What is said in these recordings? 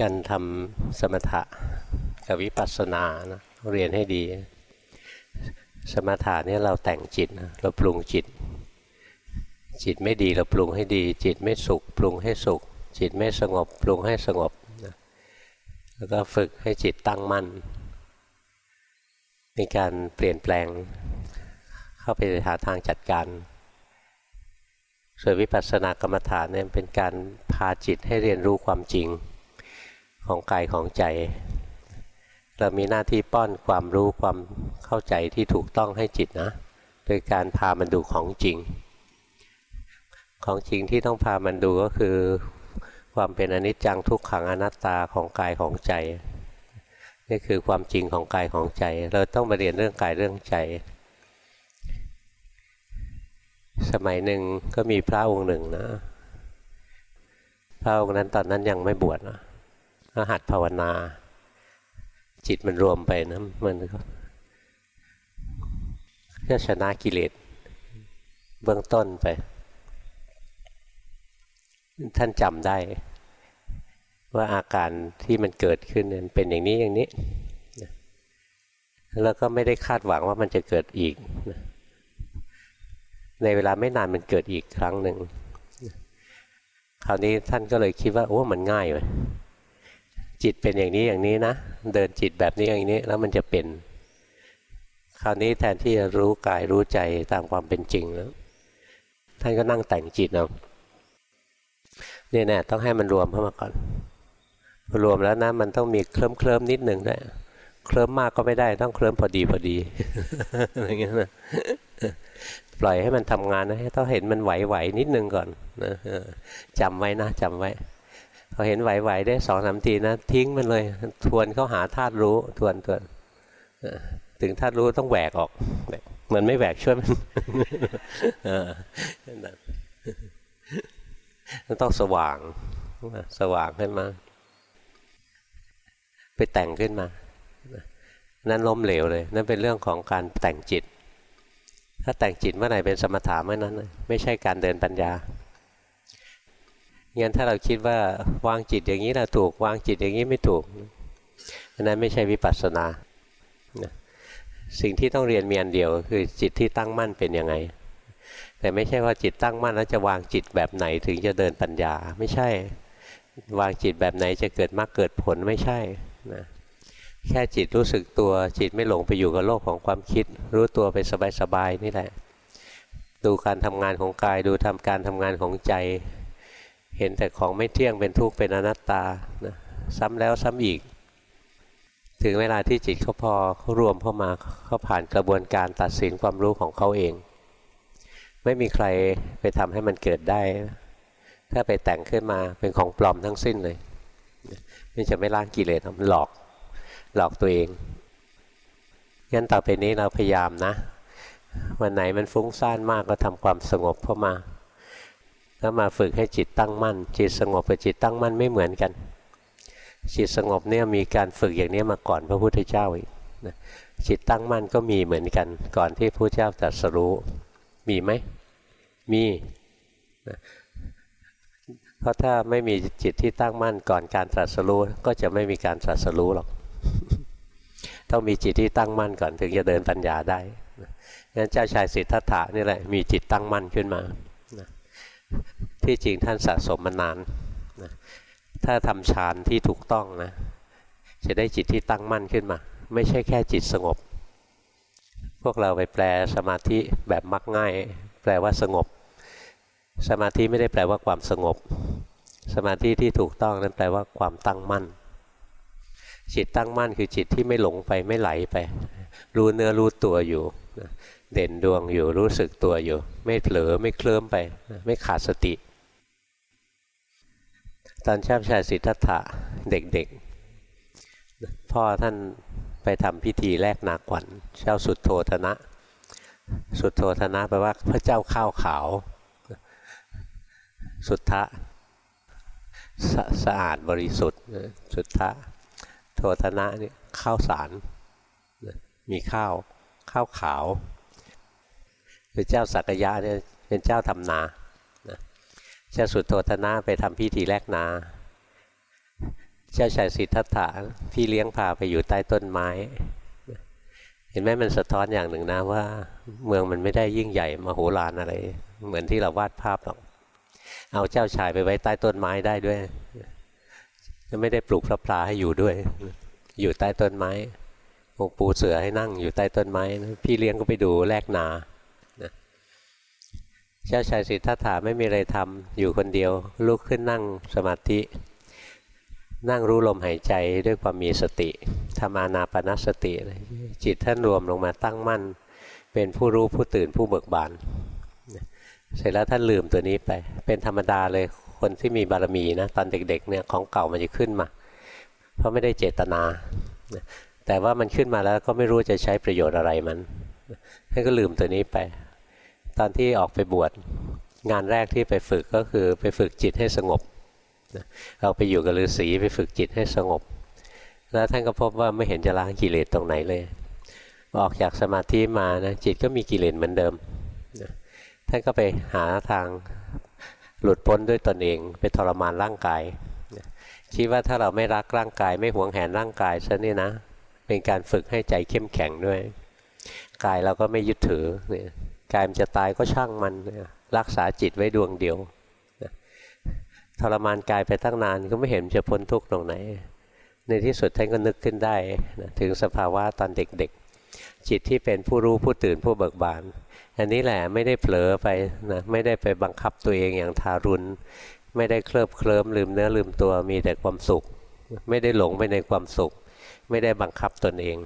การทำสมถะกับวิปัสสนานะเรียนให้ดี สมถะนี่เราแต่งจิตนะเราปรุงจิต จิตไม่ดีเราปรุงให้ดี จิตไม่สุข ปรุงให้สุข จิตไม่สงบ ปรุงให้สงบนะแล้วก็ฝึกให้จิตตั้งมั่นมีการเปลี่ยนแปลง เข้าไปหาทางจัดการส่วนวิปัสสนากรรมฐานเนี่ยเป็นการพาจิตให้เรียนรู้ความจริง ของกายของใจ เรามีหน้าที่ป้อนความรู้ความเข้าใจที่ถูกต้องให้จิตนะ โดยการพามันดูของจริง ของจริงที่ต้องพามันดูก็คือ ความเป็นอนิจจังทุกขังอนัตตาของกายของใจนี่คือความจริงของกายของใจ เราต้องมาเรียนเรื่องกายเรื่องใจ สมัยหนึ่งก็มีพระองค์หนึ่งนะ พระองค์นั้นตอนนั้นยังไม่บวชนะ ก็หัดภาวนา จิตมันรวมไปนะมันก็ก็ชนะกิเลสเบื้องต้นไป ท่านจำได้ ว่าอาการที่มันเกิดขึ้นเป็นอย่างนี้อย่างนี้ แล้วก็ไม่ได้คาดหวังว่ามันจะเกิดอีก ในเวลาไม่นานมันเกิดอีกครั้งหนึ่งคราวนี้ท่านก็เลยคิดว่าโอ้มันง่ายเลย จิตเป็นอย่างนี้อย่างนี้นะเดินจิตแบบนี้อย่างนี้แล้วมันจะเป็น คราวนี้แทนที่จะรู้กายรู้ใจตามความเป็นจริงแล้วท่านก็นั่งแต่งจิตเอาเนี่ยแน่ต้องให้มันรวมเข้ามาก่อนรวมแล้วนะมันต้องมีเคลิ้มเคลิ้มนิดหนึ่งด้วยเคลิ้มมากก็ไม่ได้ต้องเคลิ้มพอดีพอดีอย่างเงี้ยนะปล่อยให้มันทำงานนะให้ต้องเห็นมันไหวๆนิดนึงก่อนนะจำไว้นะจำไว้ พอเห็นไหวๆได้สองสามทีนะทิ้งมันเลย ทวนเข้าหาธาตุรู้ทวนทวนถึงธาตุรู้ต้องแหวกออกมือนไม่แหวกช่วยมันต้องสว่างสว่างขึ้นมา ไปแต่งขึ้นมา นั่นล้มเหลวเลย นั่นเป็นเรื่องของการแต่งจิต ถ้าแต่งจิตเมื่อไหร่เป็นสมถะเมื่อนั้น ไม่ใช่การเดินปัญญา งั้นถ้าเราคิดว่าวางจิตอย่างนี้เราถูกวางจิตอย่างนี้ไม่ถูกอันนั้นไม่ใช่วิปัสสนาสิ่งที่ต้องเรียนมีอันเดียวคือจิตที่ตั้งมั่นเป็นยังไง แต่ไม่ใช่ว่าจิตตั้งมั่นแล้วจะวางจิตแบบไหนถึงจะเดินปัญญา ไม่ใช่วางจิตแบบไหนจะเกิดมรรคเกิดผลไม่ใช่นะแค่จิตรู้สึกตัวจิตไม่หลงไปอยู่กับโลกของความคิด รู้ตัวไปสบายๆนี่แหละ ดูการทำงานของกายดูทำการทำงานของใจ เห็นแต่ของไม่เที่ยงเป็นทุกข์เป็นอนัตตานะซ้ำแล้วซ้ำอีก ถึงเวลาที่จิตเขาพอเขารวมเข้ามาเขาผ่านกระบวนการตัดสินความรู้ของเขาเอง ไม่มีใครไปทำให้มันเกิดได้ ถ้าไปแต่งขึ้นมาเป็นของปลอมทั้งสิ้นเลยมันจะไม่ล้างกิเลสมันหลอกหลอกตัวเองงั้นต่อไปนี้เราพยายามนะ วันไหนมันฟุ้งซ่านมากก็ทำความสงบเข้ามา แล้วมาฝึกให้จิตตั้งมั่น จิตสงบกับจิตตั้งมั่นไม่เหมือนกัน จิตสงบเนี่ยมีการฝึกอย่างนี้มาก่อนพระพุทธเจ้าอีกนะจิตตั้งมั่นก็มีเหมือนกัน ก่อนที่พระเจ้าตรัสรู้มีไหมมีนะเพราะถ้าไม่มีจิตที่ตั้งมั่นก่อนการตรัสรู้ก็จะไม่มีการตรัสรู้หรอกต้องมีจิตที่ตั้งมั่นก่อนถึงจะเดินปัญญาได้งั้นเจ้าชายสิทธัตถะนี่แหละมีจิตตั้งมั่นขึ้นมา ที่จริงท่านสะสมมานานนะถ้าทำฌานที่ถูกต้องนะ จะได้จิตที่ตั้งมั่นขึ้นมา ไม่ใช่แค่จิตสงบ พวกเราไปแปลสมาธิแบบมักง่าย แปลว่าสงบ สมาธิไม่ได้แปลว่าความสงบ สมาธิที่ถูกต้องนั้นแปลว่าความตั้งมั่น จิตตั้งมั่นคือจิตที่ไม่หลงไปไม่ไหลไป รู้เนื้อรู้ตัวอยู่ เด่นดวงอยู่รู้สึกตัวอยู่ ไม่เผลอไม่เคลิ้มไป ไม่ขาดสติ ตอนชาบชายสิทธัตถะเด็กๆ พ่อท่านไปทำพิธีแลกนาขวัญเจ้าสุดโทธนะ สุดโทธนะแปลว่าพระเจ้าข้าวขาว สุทธะสะสะอาดบริสุทธิ์สุทธะโทธนะนี่ข้าวสารมีข้าวข้าวขาว คือเจ้าสักยะเนี่ยเป็นเจ้าทำนาเจ้าสุดโทธนะไปทำพิธีแลกนา เจ้าชายสิทธัตถะพี่เลี้ยงพาไปอยู่ใต้ต้นไม้ เห็นไหมมันสะท้อนอย่างหนึ่งนะว่า เมืองมันไม่ได้ยิ่งใหญ่มโหฬารอะไร เหมือนที่เราวาดภาพหรอก เอาเจ้าชายไปไว้ใต้ต้นไม้ได้ด้วยไม่ได้ปลูกพระพลาให้อยู่ด้วย อยู่ใต้ต้นไม้องปูเสือให้นั่งอยู่ใต้ต้นไม้ พี่เลี้ยงก็ไปดูแลกนา เจ้าชายสิทธัตถะไม่มีอะไรทำอยู่คนเดียว ลุกขึ้นนั่งสมาธิ นั่งรู้ลมหายใจด้วยความมีสติทำอานาปนสติ จิตท่านรวมลงมาตั้งมั่น เป็นผู้รู้ผู้ตื่นผู้เบิกบาน เสร็จแล้วท่านลืมตัวนี้ไป เป็นธรรมดาเลยคนที่มีบารมีนะตอนเด็กๆเนี่ยของเก่ามันจะขึ้นมา เพราะไม่ได้เจตนา แต่ว่ามันขึ้นมาแล้วก็ไม่รู้จะใช้ประโยชน์อะไรมันท่านก็ลืมตัวนี้ไป ตอนที่ออกไปบวชงานแรกที่ไปฝึกก็คือไปฝึกจิตให้สงบเราไปอยู่กับฤาษีไปฝึกจิตให้สงบ แล้วท่านก็พบว่าไม่เห็นจะล้างกิเลสตรงไหนเลย ออกจากสมาธิมานะจิตก็มีกิเลสเหมือนเดิมท่านก็ไปหาทางหลุดพ้นด้วยตนเองไปทรมานร่างกายคิดว่าถ้าเราไม่รักร่างกาย ไม่หวงแหนร่างกายซะนี่นะ เป็นการฝึกให้ใจเข้มแข็งด้วย กายเราก็ไม่ยึดถือเนี่ยกายมันจะตายก็ช่างมันรักษาจิตไว้ดวงเดียวทรมานกายไปตั้งนานก็ไม่เห็นจะพ้นทุกข์ตรงไหน ในที่สุดท่านก็นึกขึ้นได้นะถึงสภาวะตอนเด็กๆ จิตที่เป็นผู้รู้ผู้ตื่นผู้เบิกบาน อันนี้แหละไม่ได้เผลอไปนะไม่ได้ไปบังคับตัวเองอย่างทารุณ ไม่ได้เคลิบเคลิ้มลืมเนื้อลืมตัวมีแต่ความสุข ไม่ได้หลงไปในความสุข ไม่ได้บังคับตนเอง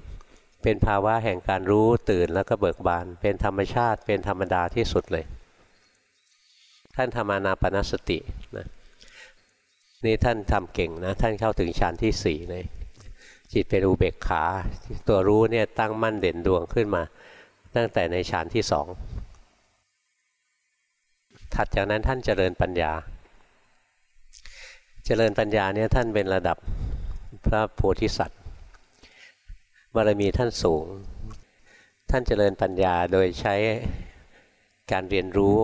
เป็นภาวะแห่งการรู้ตื่นแล้วก็เบิกบาน เป็นธรรมชาติ เป็นธรรมดาที่สุดเลย ท่านทำอานาปนสตินะนี่ท่านทำเก่งนะ ท่านเข้าถึงฌานที่สี่เลยจิตเป็นอุเบกขา ตัวรู้เนี่ยตั้งมั่นเด่นดวงขึ้นมา ตั้งแต่ในฌานที่สองถัดจากนั้นท่านเจริญปัญญา เจริญปัญญาเนี่ยท่านเป็นระดับพระโพธิสัตว์ บารมีท่านสูง ท่านเจริญปัญญาโดยใช้การเรียนรู้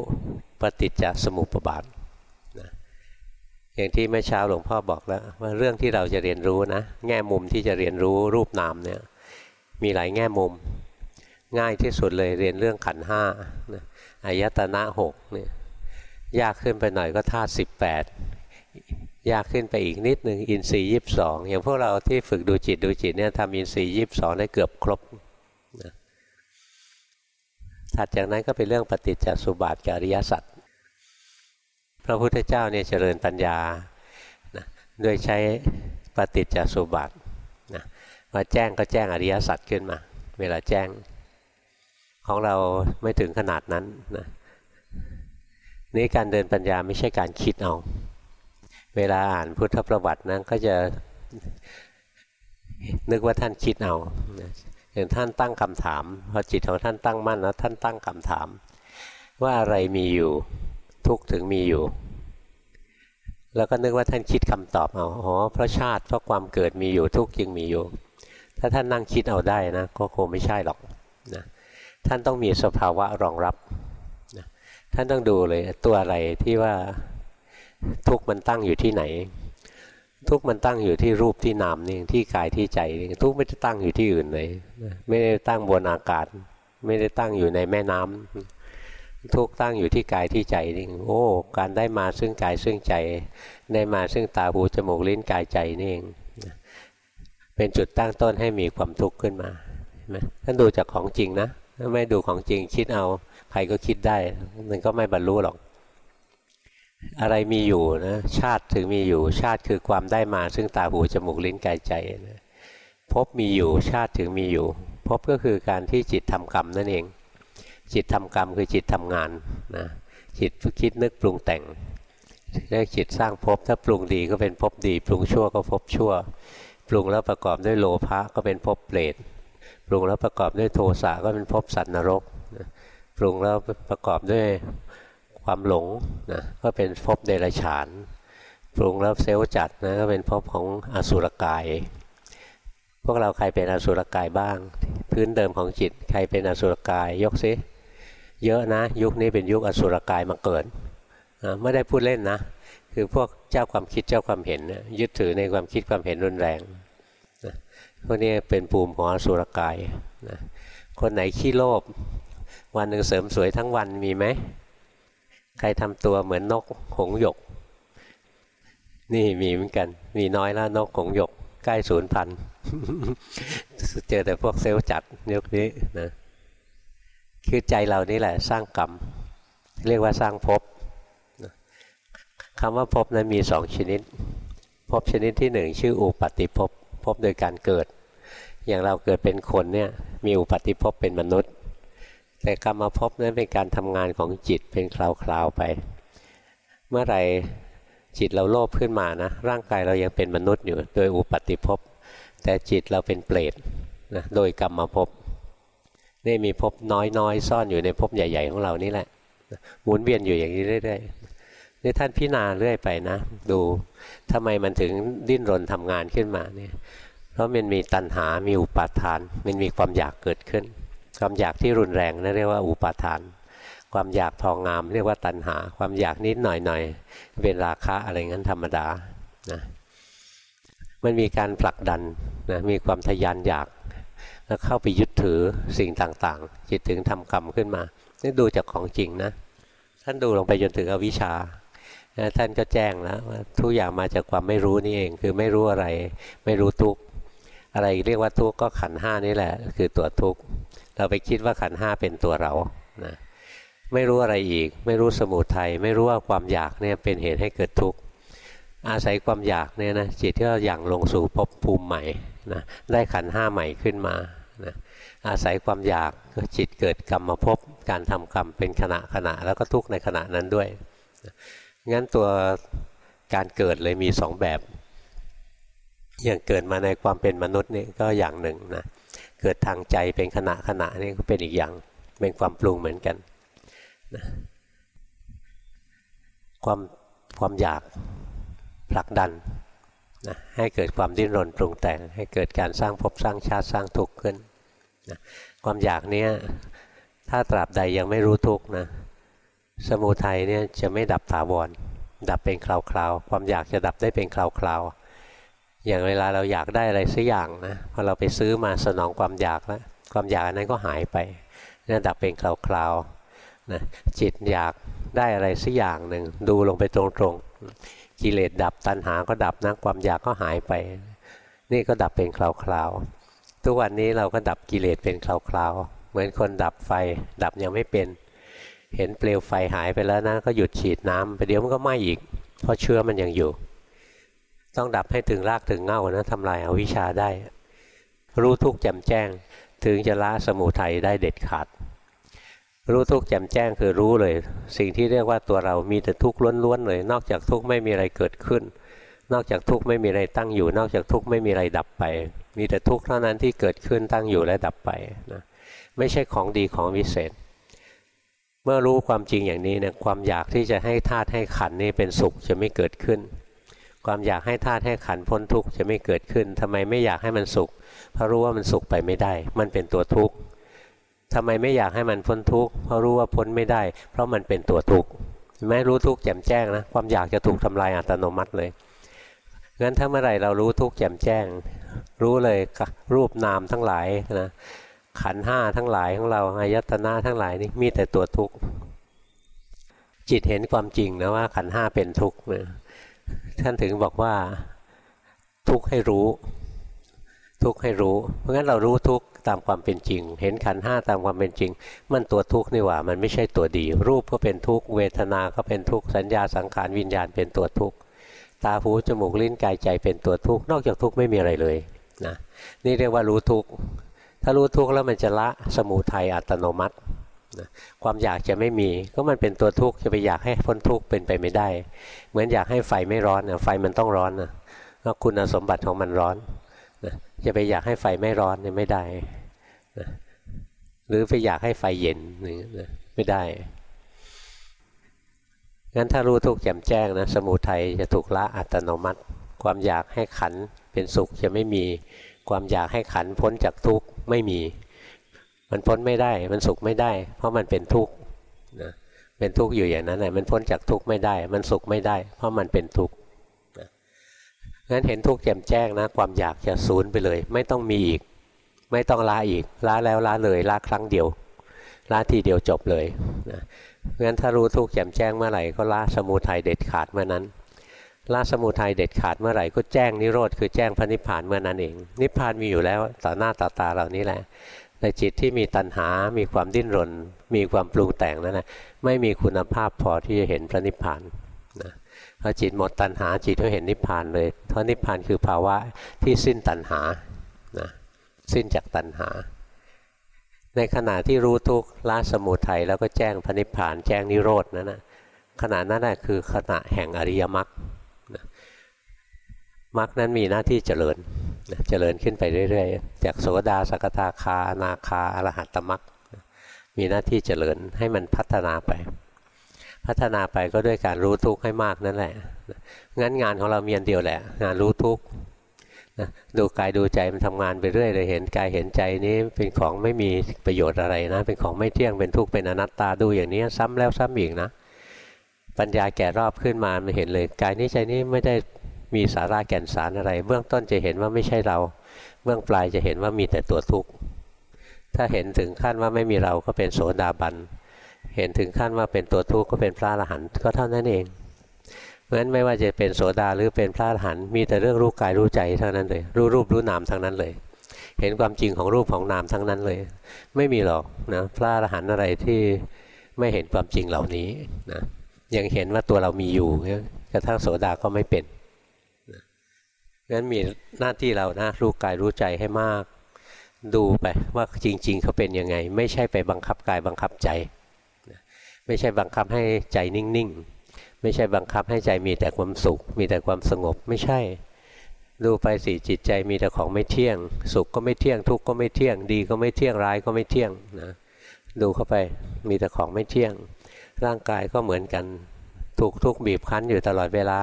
ปฏิจจสมุปบาทนะอย่างที่เมื่อเช้าหลวงพ่อบอกแล้ว ว่าเรื่องที่เราจะเรียนรู้นะ แง่มุมที่จะเรียนรู้รูปนามเนี่ยมีหลายแง่มุม ง่ายที่สุดเลยเรียนเรื่องขันห้าอายตนะหกเนี่ยยากขึ้นไปหน่อยก็ธาตุสิบแปด ยากขึ้นไปอีกนิดหนึ่งอินทรีย์ยีิบสองอย่างพวกเราที่ฝึกดูจิตดูจิตเนี่ยทำอินทรีย์ยีิบสองได้เกือบครบนะถัดจากนั้นก็เป็นเรื่องปฏิจจสุบาทจริยสัจพระพุทธเจ้าเนี่ยเจริญปัญญานะด้วยใช้ปฏิจจสุบาทนะมาแจ้งก็แจ้งอริยสัจขึ้นมา เวลาแจ้งของเราไม่ถึงขนาดนั้นนะนี่การเดินปัญญาไม่ใช่การคิดเอา เวลาอ่านพุทธประวัตินั้นก็จะนึกว่าท่านคิดเอาอย่างท่านตั้งคำถามพอจิตของท่านตั้งมั่นแล้วท่านตั้งคำถาม ว่าอะไรมีอยู่ ทุกถึงมีอยู่ แล้วก็นึกว่าท่านคิดคำตอบเอาอ๋อเพราะชาติเพราะความเกิดมีอยู่ทุกจึงมีอยู่ ถ้าท่านนั่งคิดเอาได้นะก็คงไม่ใช่หรอกนะท่านต้องมีสภาวะรองรับนะท่านต้องดูเลยตัวอะไรที่ว่า ทุกมันตั้งอยู่ที่ไหน ทุกมันตั้งอยู่ที่รูปที่นามนี่ที่กายที่ใจนี่ทุกไม่ได้ตั้งอยู่ที่อื่นเลยไม่ได้ตั้งบนอากาศ ไม่ได้ตั้งอยู่ในแม่น้ำทุกตั้งอยู่ที่กายที่ใจนี่โอ้ การได้มาซึ่งกายซึ่งใจได้มาซึ่งตาหูจมูกลิ้นกายใจนี่เองเป็นจุดตั้งต้นให้มีความทุกข์ขึ้นมาท่านดูจากของจริงนะถ้าไม่ดูของจริงคิดเอาใครก็คิดได้มันก็ไม่บรรลุหรอก อะไรมีอยู่นะชาติถึงมีอยู่ชาติคือความได้มา ซึ่งตาหูจมูกลิ้นกายใจนะพบมีอยู่ชาติถึงมีอยู่พบก็คือการที่จิตทำกรรมนั่นเอง จิตทำกรรมคือจิตทำงานนะจิตคิดนึกปรุงแต่งเรียกจิตสร้างภพถ้าปรุงดีก็เป็นภพดี ปรุงชั่วก็ภพชั่ว ปรุงแล้วประกอบด้วยโลภะก็เป็นภพเปรตปรุงแล้วประกอบด้วยโทสะก็เป็นภพสัตว์นรกปรุงแล้วประกอบด้วย ความหลงนะก็เป็นภพเดรัจฉาน ปรุงแล้วเซลล์จัดนะก็เป็นภพของอสุรกาย พวกเราใครเป็นอสุรกายบ้าง พื้นเดิมของจิตใครเป็นอสุรกายยกซิเยอะนะ ยุคนี้เป็นยุคอสุรกายมาเกิดนะไม่ได้พูดเล่นนะ คือพวกเจ้าความคิดเจ้าความเห็นยึดถือในความคิดความเห็นรุนแรงนะพวกนี้เป็นภูมิของอสุรกายนะคนไหนขี้โลภวันหนึ่งเสริมสวยทั้งวันมีไหม ใครทำตัวเหมือนนกหงหยก นี่มีเหมือนกัน มีน้อยแล้วนกหงหยก ใกล้ศูนย์พันเจอแต่พวกเซลล์จัดยุคนี้นะคือใจเรานี่แหละสร้างกรรม เรียกว่าสร้างภพคำว่าภพนั้นมีสองชนิดภพชนิดที่หนึ่งชื่ออุปาติภพภพโดยการเกิด อย่างเราเกิดเป็นคนเนี่ยมีอุปาติภพเป็นมนุษย์ แต่กรรมภพนั้นเป็นการทำงานของจิตเป็นคราวๆไป เมื่อไรจิตเราโลภขึ้นมานะ ร่างกายเรายังเป็นมนุษย์อยู่ โดยอุปติภพแต่จิตเราเป็นเปรตนะโดยกรรมภพนี่มีภพน้อยๆ ซ่อนอยู่ในภพใหญ่ ๆ ของเรานี่แหละหมุนเวียนอยู่อย่างนี้เรื่อยๆนี่ท่านพิจารณาเรื่อยไปนะ ดูทำไมมันถึงดิ้นรนทำงานขึ้นมาเนี่ยเพราะมันมีตัณหา มีอุปาทาน มันมีความอยากเกิดขึ้น ความอยากที่รุนแรงนั่นเรียกว่าอุปาทาน ความอยากพองามเรียกว่าตัณหา ความอยากนิดหน่อยๆเป็นราคะอะไรงั้นธรรมดานะมันมีการผลักดันนะมีความทยานอยาก แล้วเข้าไปยึดถือสิ่งต่างๆ จิตถึงทำกรรมขึ้นมา นี่ดูจากของจริงนะ ท่านดูลงไปจนถึงอวิชชาท่านก็แจ้งแล้วว่าทุกอย่างมาจากความไม่รู้นี่เอง คือไม่รู้อะไร ไม่รู้ทุกอะไรเรียกว่าทุกก็ขันห้านี่แหละ คือตัวทุกข เราไปคิดว่าขันห้าเป็นตัวเรานะไม่รู้อะไรอีก ไม่รู้สมุทัยไม่รู้ว่าความอยากเนี่ยเป็นเหตุให้เกิดทุกข์อาศัยความอยากเนี่ยนะจิตที่เราอย่างลงสู่ภพภูมิใหม่นะได้ขันห้าใหม่ขึ้นมานะอาศัยความอยากจิตเกิดกรรมมาพบการทำกรรมเป็นขณะขณะแล้วก็ทุกข์ในขณะนั้นด้วยนะงั้นตัวการเกิดเลยมีสองแบบ อย่างเกิดมาในความเป็นมนุษย์นี่ก็อย่างหนึ่งนะ เกิดทางใจเป็นขณะขณะนี่ก็เป็นอีกอย่างเป็นความปรุงเหมือนกันนะความความอยากผลักดันนะให้เกิดความดิ้นรนปรุงแต่ง ให้เกิดการสร้างภพสร้างชาติสร้างทุกข์ขึ้นนะความอยากนี้ถ้าตราบใดยังไม่รู้ทุกข์นะสมุทัยเนี่ยจะไม่ดับถาวรดับเป็นคราวๆ ความอยากจะดับได้เป็นคราวๆ อย่างเวลาเราอยากได้อะไรสักอย่างนะพอเราไปซื้อมาสนองความอยากแล้ว ความอยากนั้นก็หายไปนี่ดับเป็นคราวๆนะจิตอยากได้อะไรสักอย่างหนึ่งดูลงไปตรงๆกิเลสดับตัณหาก็ดับนะความอยากก็หายไป นี่ก็ดับเป็นคราวๆทุกวันนี้เราก็ดับกิเลสเป็นคราวๆเหมือนคนดับไฟ ดับยังไม่เป็น เห็นเปลวไฟหายไปแล้วนะก็หยุดฉีดน้ำไปเดี๋ยวมันก็ไหม้อีก เพราะเชื้อมันยังอยู่ ต้องดับให้ถึงรากถึงเง่านะทำลายอาวิชชาได้ รู้ทุกแจ่มแจ้ง ถึงจะละสมุทัยได้เด็ดขาด รู้ทุกข์แจ่มแจ้งคือรู้เลย สิ่งที่เรียกว่าตัวเรามีแต่ทุกข์ล้วนๆเลย นอกจากทุกข์ไม่มีอะไรเกิดขึ้น นอกจากทุกข์ไม่มีอะไรตั้งอยู่ นอกจากทุกข์ไม่มีอะไรดับไป มีแต่ทุกข์เท่านั้นที่เกิดขึ้นตั้งอยู่และดับไปนะไม่ใช่ของดีของวิเศษ เมื่อรู้ความจริงอย่างนี้เนี่ยความอยากที่จะให้ธาตุให้ขันนี่เป็นสุขจะไม่เกิดขึ้น ความอยากให้ธาตุให้ขันพ้นทุกข์จะไม่เกิดขึ้นทำไมไม่อยากให้มันสุข เพราะรู้ว่ามันสุขไปไม่ได้ มันเป็นตัวทุกข์ทำไมไม่อยากให้มันพ้นทุกข์เพราะรู้ว่าพ้นไม่ได้ เพราะมันเป็นตัวทุกข์ไม่รู้ทุกข์แจ่มแจ้งนะความอยากจะถูกทำลายอัตโนมัติเลยงั้นถ้าเมื่อไหร่เรารู้ทุกข์แจ่มแจ้ง รู้เลยรูปนามทั้งหลายนะขันห้าทั้งหลายของเราอายตนะทั้งหลายนี่มีแต่ตัวทุกข์จิตเห็นความจริงนะว่าขันห้าเป็นทุกข์นะ ท่านถึงบอกว่า ทุกให้รู้ ทุกให้รู้ เพราะงั้นเรารู้ทุกตามความเป็นจริง เห็นขันห้าตามความเป็นจริง มันตัวทุกข์นี่หว่า มันไม่ใช่ตัวดี รูปก็เป็นทุกข์เวทนาก็เป็นทุกข์สัญญาสังขารวิญญาณเป็นตัวทุกข์ตาหูจมูกลิ้นกายใจเป็นตัวทุกข์นอกจากทุกข์ไม่มีอะไรเลยนะนี่เรียกว่ารู้ทุกข์ถ้ารู้ทุกข์แล้วมันจะละสมุทัยอัตโนมัติ นะความอยากจะไม่มีก็มันเป็นตัวทุกข์จะไปอยากให้พ้นทุกข์เป็นไปไม่ได้ เหมือนอยากให้ไฟไม่ร้อนนะไฟมันต้องร้อนนะแล้วคุณสมบัติของมันร้อนนะจะไปอยากให้ไฟไม่ร้อนเนี่ยไม่ได้นะหรือไปอยากให้ไฟเย็นนี่นะไม่ได้งั้นถ้ารู้ทุกข์แจ่มแจ้งนะสมุทัยจะถูกละอัตโนมัติ ความอยากให้ขันเป็นสุขจะไม่มี ความอยากให้ขันพ้นจากทุกข์ไม่มี มันพ้นไม่ได้ มันสุขไม่ได้ เพราะมันเป็นทุกข์นะเป็นทุกข์อยู่อย่างนั้นแหละมันพ้นจากทุกข์ไม่ได้ มันสุขไม่ได้ เพราะมันเป็นทุกข์งั้นเห็นทุกข์แจ่มแจ้งนะ ความอยากจะสูญไปเลย ไม่ต้องมีอีก ไม่ต้องละอีกละแล้วละเลยละครั้งเดียวละทีเดียวจบเลยนะงั้นถ้ารู้ทุกข์แจ่มแจ้งเมื่อไหร่ก็ละสมุทัยเด็ดขาดเมื่อนั้นละสมุทัยเด็ดขาดเมื่อไหร่ก็แจ้งนิโรธคือแจ้งพระนิพพานเมื่อนั้นเอง นิพพานมีอยู่แล้วต่อหน้าต่อตาเหล่านี้แหละ แต่จิตที่มีตัณหา มีความดิ้นรน มีความปรุงแต่งนั่นแหละไม่มีคุณภาพพอที่จะเห็นพระนิพพานนะพอจิตหมดตัณหาจิตก็เห็นนิพพานเลย เพราะนิพพานคือภาวะที่สิ้นตัณหานะสิ้นจากตัณหา ในขณะที่รู้ทุกข์ละสมุทัยแล้วก็แจ้งพระนิพพาน แจ้งนิโรธนั่นนะขณะนั้นนะคือขณะแห่งอริยมรรคมรรคนั้นมีหน้าที่เจริญ เจริญขึ้นไปเรื่อยๆ จากโสดาสกทาคานาคาอรหัตตมรรคมีหน้าที่เจริญให้มันพัฒนาไป พัฒนาไปก็ด้วยการรู้ทุกข์ให้มากนั่นแหละงั้นงานของเรามีอันเดียวแหละ งานรู้ทุกข์ดูกายดูใจมันทำงานไปเรื่อยเลยเห็นกายเห็นใจนี้เป็นของไม่มีประโยชน์อะไรนะ เป็นของไม่เที่ยงเป็นทุกข์เป็นอนัตตาดูอย่างนี้ซ้ำแล้วซ้ำอีกนะ ปัญญาแก่รอบขึ้นมามันเห็นเลยกายนี้ใจนี้ไม่ได้ มีสาระแก่นสารอะไร เบื้องต้นจะเห็นว่าไม่ใช่เรา เบื้องปลายจะเห็นว่ามีแต่ตัวทุกข์ถ้าเห็นถึงขั้นว่าไม่มีเราก็เป็นโสดาบัน เห็นถึงขั้นว่าเป็นตัวทุกข์ก็เป็นพระอรหันต์ก็เท่านั้นเองเพราะฉะนั้นไม่ว่าจะเป็นโสดาหรือเป็นพระอรหันต์มีแต่เรื่องรู้กายรู้ใจเท่านั้นเลย รู้รูปรู้นามทั้งนั้นเลย เห็นความจริงของรูปของนามทั้งนั้นเลย ไม่มีหรอกนะพระอรหันต์อะไรที่ไม่เห็นความจริงเหล่านี้นะยังเห็นว่าตัวเรามีอยู่กระทั่งโสดาก็ไม่เป็น งั้นมีหน้าที่เรานะรู้กายรู้ใจให้มาก ดูไปว่าจริง ๆเขาเป็นยังไง ไม่ใช่ไปบังคับกายบังคับใจ ไม่ใช่บังคับให้ใจนิ่งๆ ไม่ใช่บังคับให้ใจมีแต่ความสุข มีแต่ความสงบไม่ใช่ ดูไปสิจิตใจมีแต่ของไม่เที่ยง สุขก็ไม่เที่ยงทุกข์ก็ไม่เที่ยง ดีก็ไม่เที่ยงร้ายก็ไม่เที่ยงนะดูเข้าไปมีแต่ของไม่เที่ยง ร่างกายก็เหมือนกัน ถูกทุกข์บีบคั้นอยู่ตลอดเวลา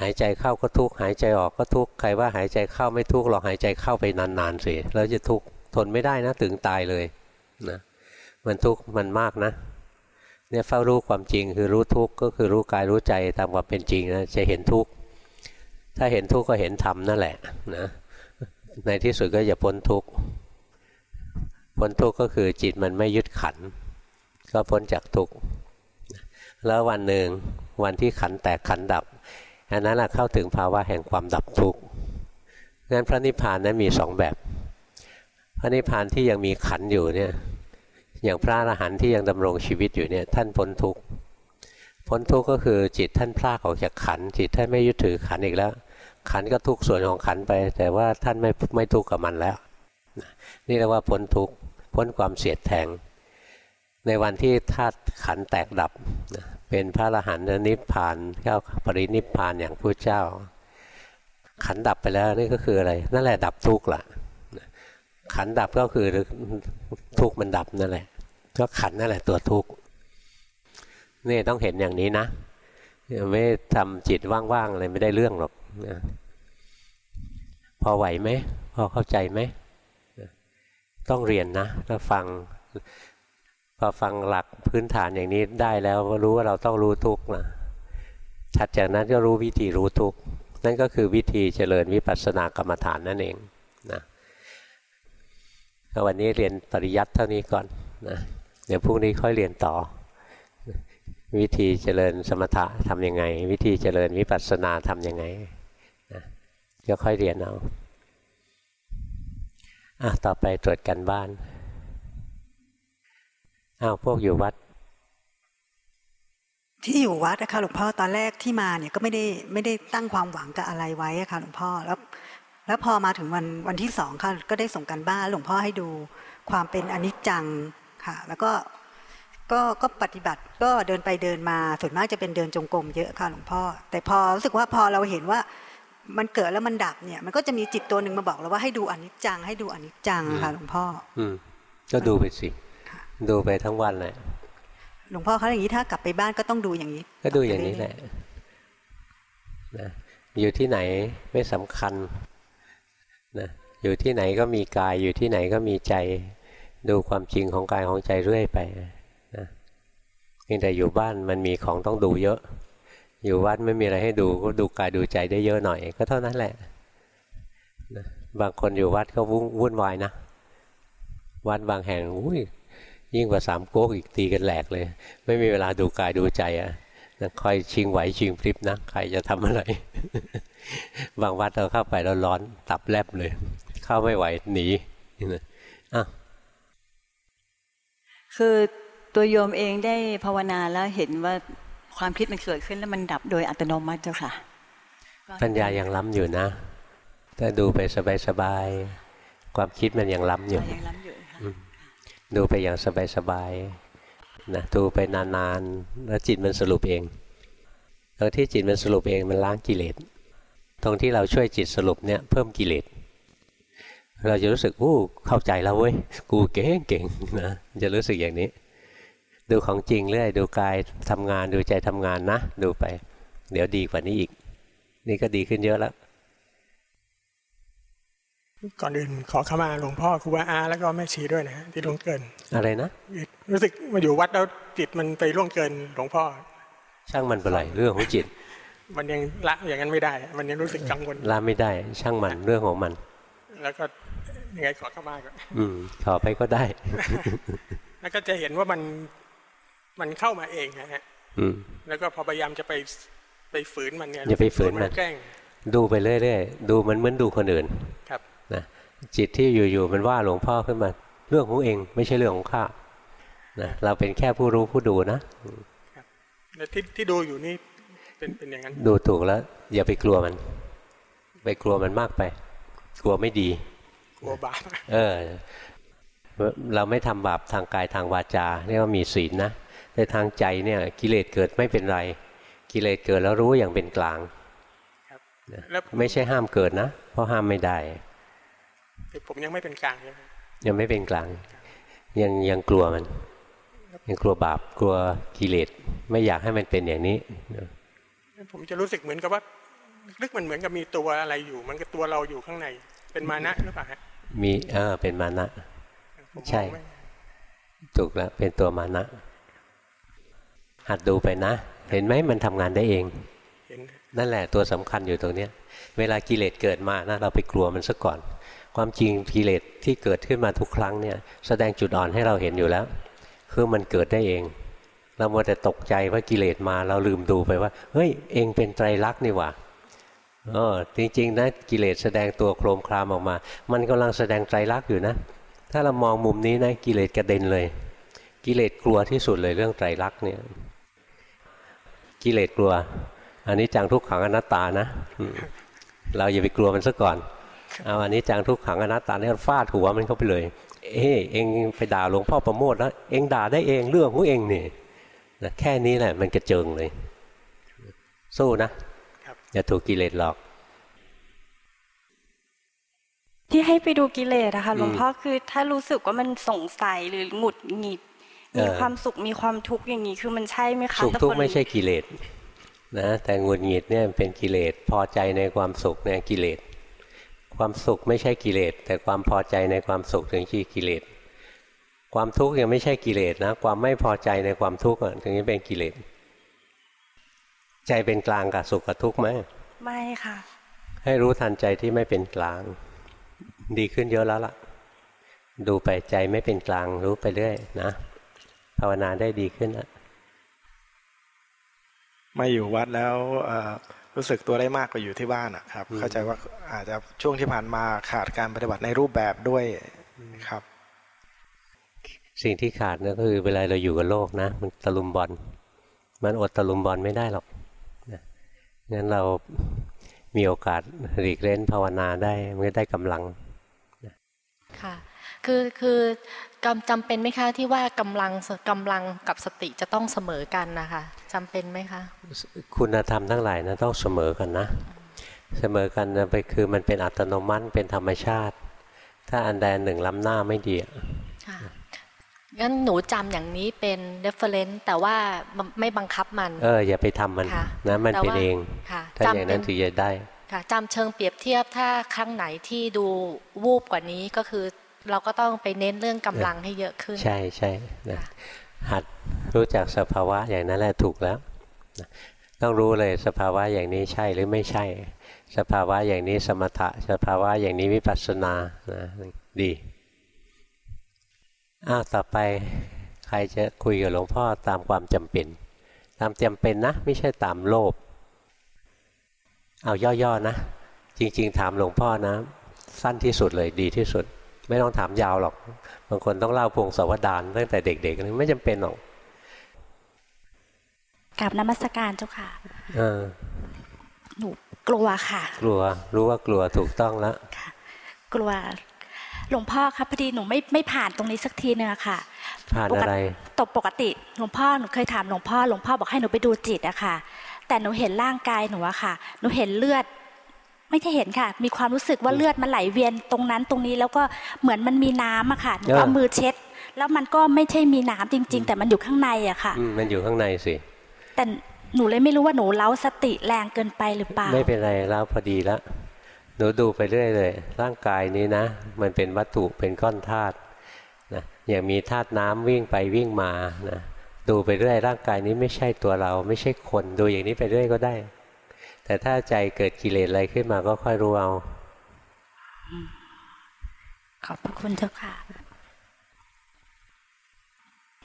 หายใจเข้าก็ทุกข์หายใจออกก็ทุกข์ใครว่าหายใจเข้าไม่ทุกข์เราหายใจเข้าไปนานๆสิแล้วจะทุกข์ทนไม่ได้นะถึงตายเลยนะมันทุกข์มันมากนะเนี่ยเฝ้ารู้ความจริงคือรู้ทุกข์ก็คือรู้กายรู้ใจตามความเป็นจริงนะจะเห็นทุกข์ถ้าเห็นทุกข์ก็เห็นธรรมนั่นแหละนะในที่สุดก็จะพ้นทุกข์พ้นทุกข์ก็คือจิตมันไม่ยึดขัน ก็พ้นจากทุกข์แล้ววันหนึ่งวันที่ขันแตกขันดับ อันนั้นแหละเข้าถึงภาวะแห่งความดับทุกข์งั้นพระนิพพานนั้นมีสองแบบ พระนิพพานที่ยังมีขันอยู่เนี่ยอย่างพระอรหันต์ที่ยังดำรงชีวิตอยู่เนี่ยท่านพ้นทุกข์พ้นทุกข์ก็คือจิตท่านพลากออกจากขันจิตท่านไม่ยึดถือขันอีกแล้ว ขันก็ทุกส่วนของขันไป แต่ว่าท่านไม่ไม่ทุกข์กับมันแล้ว นี่เรียกว่าพ้นทุกข์พ้นความเสียดแทง ในวันที่ธาตุขันแตกดับ เป็นพระอรหันต์นิพพานเข้าปรินิพพานอย่างพระเจ้า ขันดับไปแล้วนี่ก็คืออะไร นั่นแหละดับทุกข์ละขันดับก็คือทุกข์มันดับนั่นแหละ ก็ขันนั่นแหละตัวทุกข์นี่ต้องเห็นอย่างนี้นะไม่ทำจิตว่างๆอะไรไม่ได้เรื่องหรอกพอไหวไหมพอเข้าใจไหมต้องเรียนนะถ้าฟัง พอฟังหลักพื้นฐานอย่างนี้ได้แล้วรู้ว่าเราต้องรู้ทุกข์นะถัดจากนั้นก็รู้วิธีรู้ทุกข์นั่นก็คือวิธีเจริญวิปัสสนากรรมฐานนั่นเองนะวันนี้เรียนปริยัติเท่านี้ก่อนนะเดี๋ยวพรุ่งนี้ค่อยเรียนต่อ วิธีเจริญสมถะทำยังไง วิธีเจริญวิปัสสนาทำยังไงนะก็ค่อยเรียนเอาอะต่อไปตรวจกันบ้าน อ้าวพวกอยู่วัด ที่อยู่วัดนะคะหลวงพ่อตอนแรกที่มาเนี่ยก็ไม่ได้ไม่ได้ตั้งความหวังกับอะไรไว้อะค่ะหลวงพ่อแล้วแล้วพอมาถึงวันวันที่สองค่ะก็ได้ส่งกันบ้านหลวงพ่อให้ดูความเป็นอนิจจังค่ะ แล้วก็ก็ก็ปฏิบัติก็เดินไปเดินมาส่วนมากจะเป็นเดินจงกรมเยอะค่ะหลวงพ่อ แต่พอรู้สึกว่าพอเราเห็นว่ามันเกิดแล้วมันดับเนี่ย มันก็จะมีจิตตัวหนึ่งมาบอกเราว่าให้ดูอนิจจัง ให้ดูอนิจจังค่ะหลวงพ่อ อืมก็ดูไปสิ ดูไปทั้งวันเลยหลวงพ่อเขาอย่างนี้ถ้ากลับไปบ้านก็ต้องดูอย่างนี้ ก็ดูอย่างนี้แหละนะอยู่ที่ไหนไม่สำคัญนะอยู่ที่ไหนก็มีกาย อยู่ที่ไหนก็มีใจ ดูความจริงของกายของใจเรื่อยไปนะเพียงแต่อยู่บ้านมันมีของต้องดูเยอะ อยู่วัดไม่มีอะไรให้ดูก็ดูกายดูใจได้เยอะหน่อย ก็เท่านั้นแหละนะบางคนอยู่วัดก็วุ่นวุ่นวายนะวัดบางแห่งอุ้ย ยิ่งกว่าสามก๊กอีกตีกันแหลกเลย ไม่มีเวลาดูกายดูใจอะนะคอยชิงไหวชิงพริบนะใครจะทำอะไร บางวัดเราเข้าไปแล้วร้อนตับแลบเลย เข้าไม่ไหวหนีนะอะคือตัวโยมเองได้ภาวนาแล้วเห็นว่าความคิดมันเกิดขึ้นแล้วมันดับโดยอัตโนมัติเจ้าค่ะ ปัญญายังล้ำอยู่นะถ้าดูไปสบายๆความคิดมันยังล้ำอยู่ยังล้ำอยู่ค่ะ ดูไปอย่างสบายๆนะดูไปนานๆ แล้วจิตมันสรุปเองตรงที่จิตมันสรุปเองมันล้างกิเลสตรงที่เราช่วยจิตสรุปเนี่ยเพิ่มกิเลสเราจะรู้สึกอู้เข้าใจแล้วเว้ยกูเก่งเก่งนะจะรู้สึกอย่างนี้ ดูของจริงเรื่อยดูกายทำงานดูใจทำงานนะ ดูไป เดี๋ยวดีกว่านี้อีก นี่ก็ดีขึ้นเยอะแล้ว ก่อนอื่นขอขมาหลวงพ่อครูบาอาแล้วก็แม่ชีด้วยนะฮะที่ล่วงเกิน อะไรนะรู้สึกมาอยู่วัดแล้วจิตมันไปล่วงเกินหลวงพ่อ ช่างมันเป็นไรเรื่องของจิต มันยังละอย่างนั้นไม่ได้ มันยังรู้สึกกังวลละไม่ได้ ช่างมันเรื่องของมัน แล้วก็ยังไงขอขมาก็อืมขอไปก็ได้ แล้วก็จะเห็นว่ามันมันเข้ามาเองนะฮะอืมแล้วก็พอพยายามจะไปไปฝืนมันเนี่ยอย่าไปฝืนมันแกล้งดูไปเรื่อยๆดูมันเหมือนดูคนอื่น ครับนะ จิตที่อยู่ๆมันว่าหลวงพ่อขึ้นมา เรื่องของเองไม่ใช่เรื่องของข้านะเราเป็นแค่ผู้รู้ผู้ดูนะแล้วที่ที่ดูอยู่นี่เป็นเป็นอย่างนั้นดูถูกแล้ว อย่าไปกลัวมัน ไปกลัวมันมากไป กลัวไม่ดี กลัวบาปเออ เราไม่ทำบาปทางกายทางวาจาเรียกว่ามีศีลนะแต่ทางใจเนี่ย กิเลสเกิดไม่เป็นไร กิเลสเกิดแล้วรู้อย่างเป็นกลางครับแล้วไม่ใช่ห้ามเกิดนะเพราะห้ามไม่ได้แต่ ผมยังไม่เป็นกลางใช่ไหมยังไม่เป็นกลาง ยังยังกลัวมัน ยังกลัวบาปกลัวกิเลสไม่อยากให้มันเป็นอย่างนี้ผมจะรู้สึกเหมือนกับว่าลึกๆมันเหมือนกับมีตัวอะไรอยู่ มันก็ตัวเราอยู่ข้างใน เป็นมานะหรือเปล่าฮะมีเออเป็นมานะผมใช่มองไม่ถูกแล้วเป็นตัวมานะ หัดดูไปนะ เห็นไหมมันทำงานได้เองเห็นนั่นแหละตัวสำคัญอยู่ตรงเนี้ย เวลากิเลสเกิดมานะเราไปกลัวมันซะก่อน ความจริงกิเลสที่เกิดขึ้นมาทุกครั้งเนี่ยแสดงจุดอ่อนให้เราเห็นอยู่แล้ว คือมันเกิดได้เอง เรามัวแต่ตกใจว่ากิเลสมาเราลืมดูไปว่า เฮ้ย เองเป็นไตรลักษณ์นี่หว่าเออจริงๆนะกิเลสแสดงตัวโครมครามออกมา มันกำลังแสดงไตรลักษณ์อยู่นะ ถ้าเรามองมุมนี้นะกิเลสกระเด็นเลย กิเลสกลัวที่สุดเลยเรื่องไตรลักษณ์เนี่ยกิเลสกลัว อันนี้จังทุกขังอนัตตานะ เราอย่าไปกลัวมันซะก่อน เอาอันนี้จังทุกขังอนัตตาเนี่ยฟาดหัวมันเข้าไปเลย เอ้เองไปด่าหลวงพ่อประโมทแล้วเองด่าได้เองเรื่องของเองนี่นะแค่นี้แหละมันกระเจิงเลย สู้นะครับอย่าถูกกิเลสหลอก ที่ให้ไปดูกิเลสอะค่ะอืมหลวงพ่อคือถ้ารู้สึกว่ามันสงสัยหรือหงุดหงิดเออมีความสุขมีความทุกข์อย่างนี้คือมันใช่ไหมคะสุขแต่ทุกคข์นไม่ใช่กิเลสนะแต่หงุดหงิดเนี่ยเป็นกิเลสพอใจในความสุขเนี่ยกิเลส ความสุขไม่ใช่กิเลสแต่ความพอใจในความสุขถึงที่กิเลสความทุกข์ยังไม่ใช่กิเลสนะความไม่พอใจในความทุกข์อะถึงนี้เป็นกิเลสใจเป็นกลางกับสุขกับทุกข์ไหมไม่ค่ะ ให้รู้ทันใจที่ไม่เป็นกลาง ดีขึ้นเยอะแล้วล่ะ ดูไปใจไม่เป็นกลางรู้ไปเรื่อยนะภาวนาได้ดีขึ้นแล้วมาอยู่วัดแล้วเอ่อ รู้สึกตัวได้มากกว่าอยู่ที่บ้านอะครับ เข้าใจว่าอาจจะช่วงที่ผ่านมาขาดการปฏิบัติในรูปแบบด้วยครับ สิ่งที่ขาดนะก็คือเวลาเราอยู่กับโลกนะ มันตะลุมบอลมันอดตะลุมบอลไม่ได้หรอกนะงั้นเรามีโอกาสหลีกเล่นภาวนาได้มันก็ได้กำลังค่ะคือคือกำจำเป็นไหมคะที่ว่ากำลังกำลังกับสติจะต้องเสมอกันนะคะ จำเป็นไหมคะ คุณธรรมทั้งหลายนะต้องเสมอกันนะ เสมอกันนะไปคือมันเป็นอัตโนมัติเป็นธรรมชาติ ถ้าอันใดอันหนึ่งล้ำหน้าไม่ดีอะค่ะงั้นหนูจำอย่างนี้เป็น reference แต่ว่าไม่บังคับมัน เอออย่าไปทำมันค่ะนะมันแต่เป็นว่าเองค่ะถ้าอย่างนั้นจำเป็ถึงจะได้ค่ะจำเชิงเปรียบเทียบถ้าครั้งไหนที่ดูวูบกว่านี้ก็คือเราก็ต้องไปเน้นเรื่องกำลังให้เยอะขึ้น ใช่ใช่นะค่ะ หัดรู้จักสภาวะอย่างนั้นแหละถูกแล้ว ต้องรู้เลยสภาวะอย่างนี้ใช่หรือไม่ใช่ สภาวะอย่างนี้สมถะ สภาวะอย่างนี้วิปัสสนานะดีอ้าวต่อไปใครจะคุยกับหลวงพ่อตามความจำเป็น ตามจำเป็นนะ ไม่ใช่ตามโลภเอาย่อๆนะ จริง ๆ ถามหลวงพ่อนะ สั้นที่สุดเลยดีที่สุด ไม่ต้องถามยาวหรอก บางคนต้องเล่าพงศาวดารตั้งแต่เด็กๆไม่จำเป็นหรอกกับนมัสการเจ้าค่ะเออหนูกลัวค่ะ กลัว รู้ว่ากลัวถูกต้องแล้วกลัวหลวงพ่อครับพอดีหนูไม่ไม่ผ่านตรงนี้สักทีนึงอะค่ะ ผ่านอะไรตกปกติหลวงพ่อหนูเคยถามหลวงพ่อหลวงพ่อบอกให้หนูไปดูจิตอะค่ะ แต่หนูเห็นร่างกายหนูอะค่ะ หนูเห็นเลือด ไม่ใช่เห็นค่ะ มีความรู้สึกว่าเลือดมันไหลเวียนตรงนั้นตรงนี้แล้วก็เหมือนมันมีน้ำอะค่ะหนูเออเอามือเช็ด แล้วมันก็ไม่ใช่มีน้ำจริง ๆ แต่มันอยู่ข้างในอะค่ะอืมมันอยู่ข้างในสิแต่หนูเลยไม่รู้ว่าหนูเล้าสติแรงเกินไปหรือเปล่าไม่เป็นไรแล้วพอดีแล้วหนูดูไปเรื่อยเลย ร่างกายนี้นะ มันเป็นวัตถุเป็นก้อนธาตุนะอย่างมีธาตุน้ำวิ่งไปวิ่งมานะดูไปเรื่อยร่างกายนี้ไม่ใช่ตัวเรา ไม่ใช่คนดูอย่างนี้ไปเรื่อยก็ได้ แต่ถ้าใจเกิดกิเลสอะไรขึ้นมาก็ค่อยรู้เอา ขอบพระคุณเจ้าค่ะ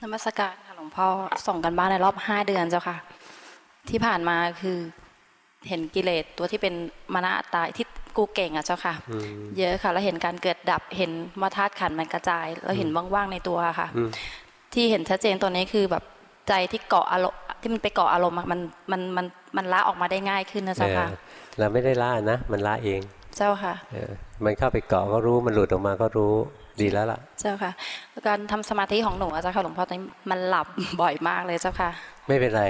นมัสการค่ะหลวงพ่อส่งกันบ้านในรอบห้าเดือนเจ้าค่ะ ที่ผ่านมาคือเห็นกิเลสตัวที่เป็นมานะอัตตาที่กูเก่งอะเจ้าค่ะอืมเยอะค่ะ แล้วเห็นการเกิดดับเห็นว่าธาตุขันธ์มันกระจาย แล้วเห็นว่างๆในตัวค่ะอืมที่เห็นชัดเจนตัวนี้คือแบบ ใจที่เกาะอารมณ์ที่มันไปเกาะอารมณ์อะมันมันมันมันละออกมาได้ง่ายขึ้นนะเอเจ้าอค่ะเราไม่ได้ละนะมันละเอง เจ้าค่ะเออมันเข้าไปเกาะก็รู้มันหลุดออกมาก็รู้ดีแล้วล่ะ เจ้าค่ะแล้วการทำสมาธิของหนูอะเจ้าค่ะหลวงพ่อตอนนี้มันหลับบ่อยมากเลยเจ้าค่ะ ไม่เป็นไร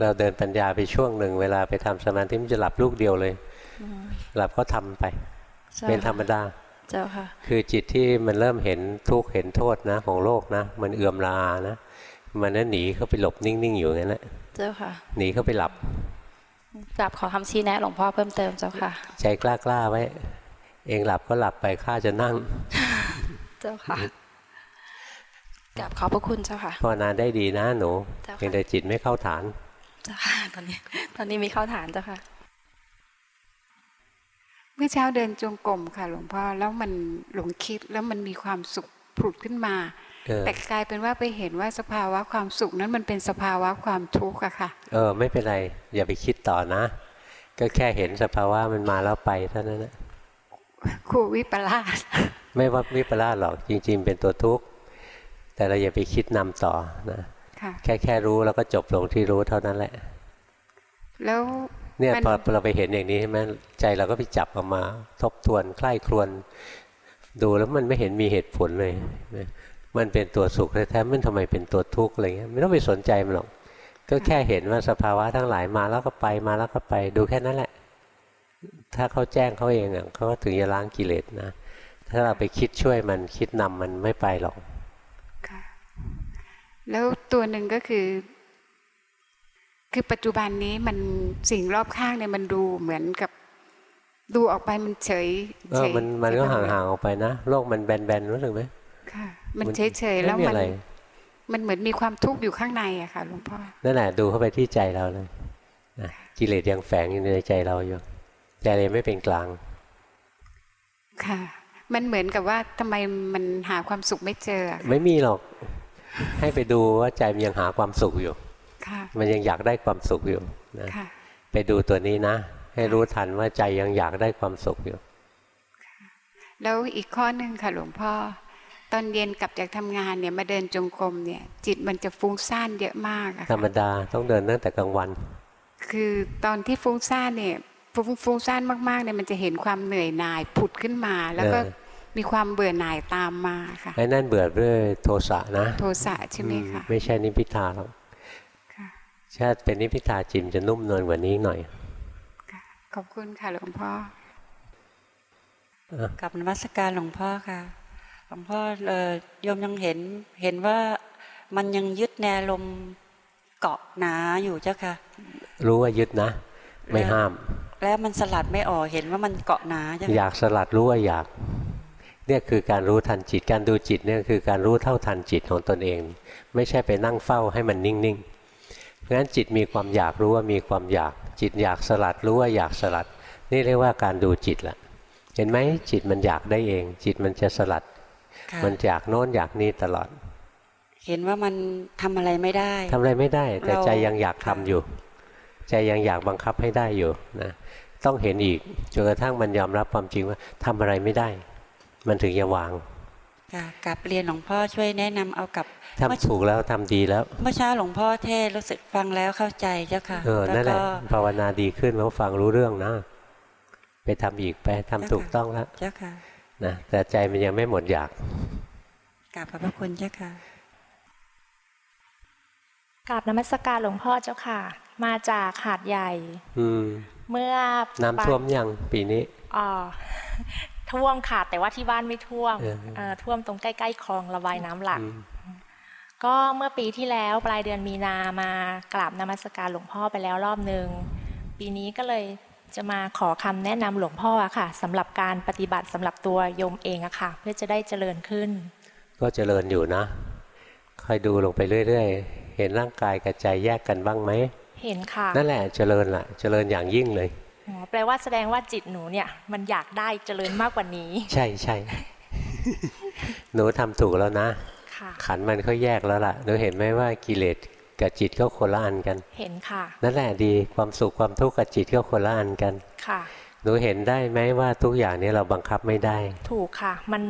เราเดินปัญญาไปช่วงหนึ่งเวลาไปทำสมาธิมันจะหลับลูกเดียวเลยหลับก็ทำไปเจ้าเป็นธรค่ะรมดา เจ้าค่ะ คือจิตที่มันเริ่มเห็นทุกข์เห็นโทษนะ ของโลกนะ มันเอื่อมละอานะ มันนั่นหนีเข้าไปหลบนิ่งๆอยู่งั้นแหละเจ้าค่ะ หนีเข้าไปหลับกลับขอคำชี้แนะหลวงพ่อเพิ่มเติมเจ้าค่ะ ใจกล้าๆไว้ เองหลับก็หลับไปข้าจะนั่ง เจ้าค่ะกลับขอบพระคุณเจ้าค่ะภาวนาได้ดีนะหนูเจ้าค่ะเพียงแต่จิตไม่เข้าฐานเจ้าค่ะตอนนี้ ตอนนี้มีเข้าฐานเจ้าค่ะ เมื่อเช้าเดินจงกรมค่ะ หลวงพ่อแล้วมันหลงคิดแล้วมันมีความสุขผุดขึ้นมาเออ แต่กลายเป็นว่าไปเห็นว่าสภาวะความสุขนั้นมันเป็นสภาวะความทุกข์อะค่ะ เออไม่เป็นไร อย่าไปคิดต่อนะ ก็แค่เห็นสภาวะมันมาแล้วไปเท่านั้นนะครูวิปลาสไม่ว่าวิปลาสหรอกจริง ๆ เป็นตัวทุกข์แต่เราอย่าไปคิดนำต่อนะค่ะแค่แค่รู้แล้วก็จบลงที่รู้เท่านั้นแหละ แล้วเนี่ยมันพอเราไปเห็นอย่างนี้ใช่ไหมใจเราก็ไปจับเออกมา ทบทวนใคร่ครวน ดูแล้วมันไม่เห็นมีเหตุผลเลยนะ มันเป็นตัวสุขแท้ๆมันทำไมเป็นตัวทุกข์อะไรเงี้ยไม่ต้องไปสนใจมันหรอก ก็แค่เห็นว่าสภาวะทั้งหลายมาแล้วก็ไปมาแล้วก็ไปดูแค่นั้นแหละ ถ้าเขาแจ้งเขาเองอะเขาก็ถึงจะล้างกิเลสนะ ถ้าเราไปคิดช่วยมันคิดนำมันไม่ไปหรอกค่ะแล้วตัวหนึ่งก็คือ คือปัจจุบันนี้มันสิ่งรอบข้างเนี่ยมันดูเหมือนกับดูออกไปมันเฉยเออมันมันก็ห่างๆออกไปนะโลกมันแบนๆรู้สึกไหมค่ะ มันมันเฉยเฉยๆแล้วไม่มีมันอะไรมันเหมือนมีความทุกข์อยู่ข้างในอะค่ะหลวงพ่อนั่นแหละดูเข้าไปที่ใจเราเลยนะกิเลสยังแฝงอยู่ในใจเราอยู่ใจเลยไม่เป็นกลาง ค่ะ มันเหมือนกับว่าทำไมมันหาความสุขไม่เจออะไม่มีหรอก ให้ไปดูว่าใจมันยังหาความสุขอยู่ค่ะมันยังอยากได้ความสุขอยู่นะค่ะไปดูตัวนี้นะ ให้รู้ทันว่าใจยังอยากได้ความสุขอยู่ แล้วอีกข้อหนึ่งค่ะหลวงพ่อ ตอนเย็นกลับจากทำงานเนี่ยมาเดินจงกรมเนี่ยจิตมันจะฟุ้งซ่านเยอะมากอะธรรมค่ะดาต้องเดินตั้งแต่กลางวัน คือตอนที่ฟุ้งซ่านเนี่ยฟุ้งฟุ้งซ่านมากๆเนี่ยมันจะเห็นความเหนื่อยหน่ายผุดขึ้นมา แล้วก็เออมีความเบื่อหน่ายตามมาค่ะไอ้นั่นเบื่อด้วยโทสะนะ โทสะใช่ไหมคะอืไม่ใช่นิพพิทาหรอกค่ะถ้าเป็นนิพพิทาจิมจะนุ่มนวลกว่านี้หน่อยค่ะขอบคุณค่ะหลวงพ่อกับนวัตการหลวงพ่อค่ะ หลวงพ่อเอ่อโยมยังเห็นเห็นว่ามันยังยึดแนวลมณ์เกาะหนาอยู่เจ้าค่ะ รู้ว่ายึดนะ ไม่ห้าม แล้วมันสลัดไม่ออกเห็นว่ามันเกาะหนาเจ้าอยากสลัดรู้ว่าอยาก เนี่ยคือการรู้ทันจิตการดูจิตเนี่ยคือการรู้เท่าทันจิตของตนเอง ไม่ใช่ไปนั่งเฝ้าให้มันนิ่งๆเพราะฉะนั้นจิตมีความอยากรู้ว่ามีความอยาก จิตอยากสลัดรู้ว่าอยากสลัด นี่เรียกว่าการดูจิตละเห็นไหมจิตมันอยากได้เอง จิตมันจะสลัดค่ะ มันอยากโน้นอยากนี่ตลอด เห็นว่ามันทำอะไรไม่ได้ทำอะไรไม่ได้ แต่เราใจยังอยากทำอยู่ ใจยังอยากบังคับให้ได้อยู่นะต้องเห็นอีกจนกระทั่งมันยอมรับความจริงว่าทำอะไรไม่ได้ มันถึงจะวางค่ะกลับเรียนหลวงพ่อช่วยแนะนำเอากับทำถูกแล้วทำดีแล้ว เมื่อเช้าหลวงพ่อเทศน์รู้สึกฟังแล้วเข้าใจเจ้าค่ะเออนั่นแหละก็ภาวนาดีขึ้นเพราะฟังรู้เรื่องนะ ไปทำอีกไปทำถูกต้องแล้วเจ้าค่ะ นะแต่ใจมันยังไม่หมดอยากกราบขอบพระคุณเจ้าค่ะกราบนมัสการหลวงพ่อเจ้าค่ะ มาจากหาดใหญ่ อืม เมื่อน้ำท่วมยังปีนี้อ๋อท่วมค่ะ แต่ว่าที่บ้านไม่ท่วมเออเอ่อท่วมตรงใกล้ๆคลองระบายน้ำหลักอืมก็เมื่อปีที่แล้วปลายเดือนมีนามากราบนมัสการหลวงพ่อไปแล้วรอบหนึ่งปีนี้ก็เลย จะมาขอคำแนะนำหลวงพ่ออะค่ะสำหรับการปฏิบัติสำหรับตัวโยมเองอะค่ะ เพื่อจะได้เจริญขึ้น ก็เจริญอยู่นะคอยดูลงไปเรื่อยๆ เห็นร่างกายกับใจแยกกันบ้างไหมเห็นค่ะนั่นแหละเจริญล่ะ เจริญอย่างยิ่งเลยอ๋อแปลว่าแสดงว่าจิตหนูเนี่ย มันอยากได้เจริญมากกว่านี้ ใช่ใช่หนูทำถูกแล้วนะค่ะขันมันก็แยกแล้วล่ะหนูเห็นไหมว่ากิเลส กับจิตก็คนละอันกัน เห็นค่ะ นั่นแหละดีความสุขความทุกข์กับจิตก็คนละอันกันค่ะหนูเห็นได้ไหมว่าทุกอย่างนี้เราบังคับไม่ได้ ถูกค่ะ มัน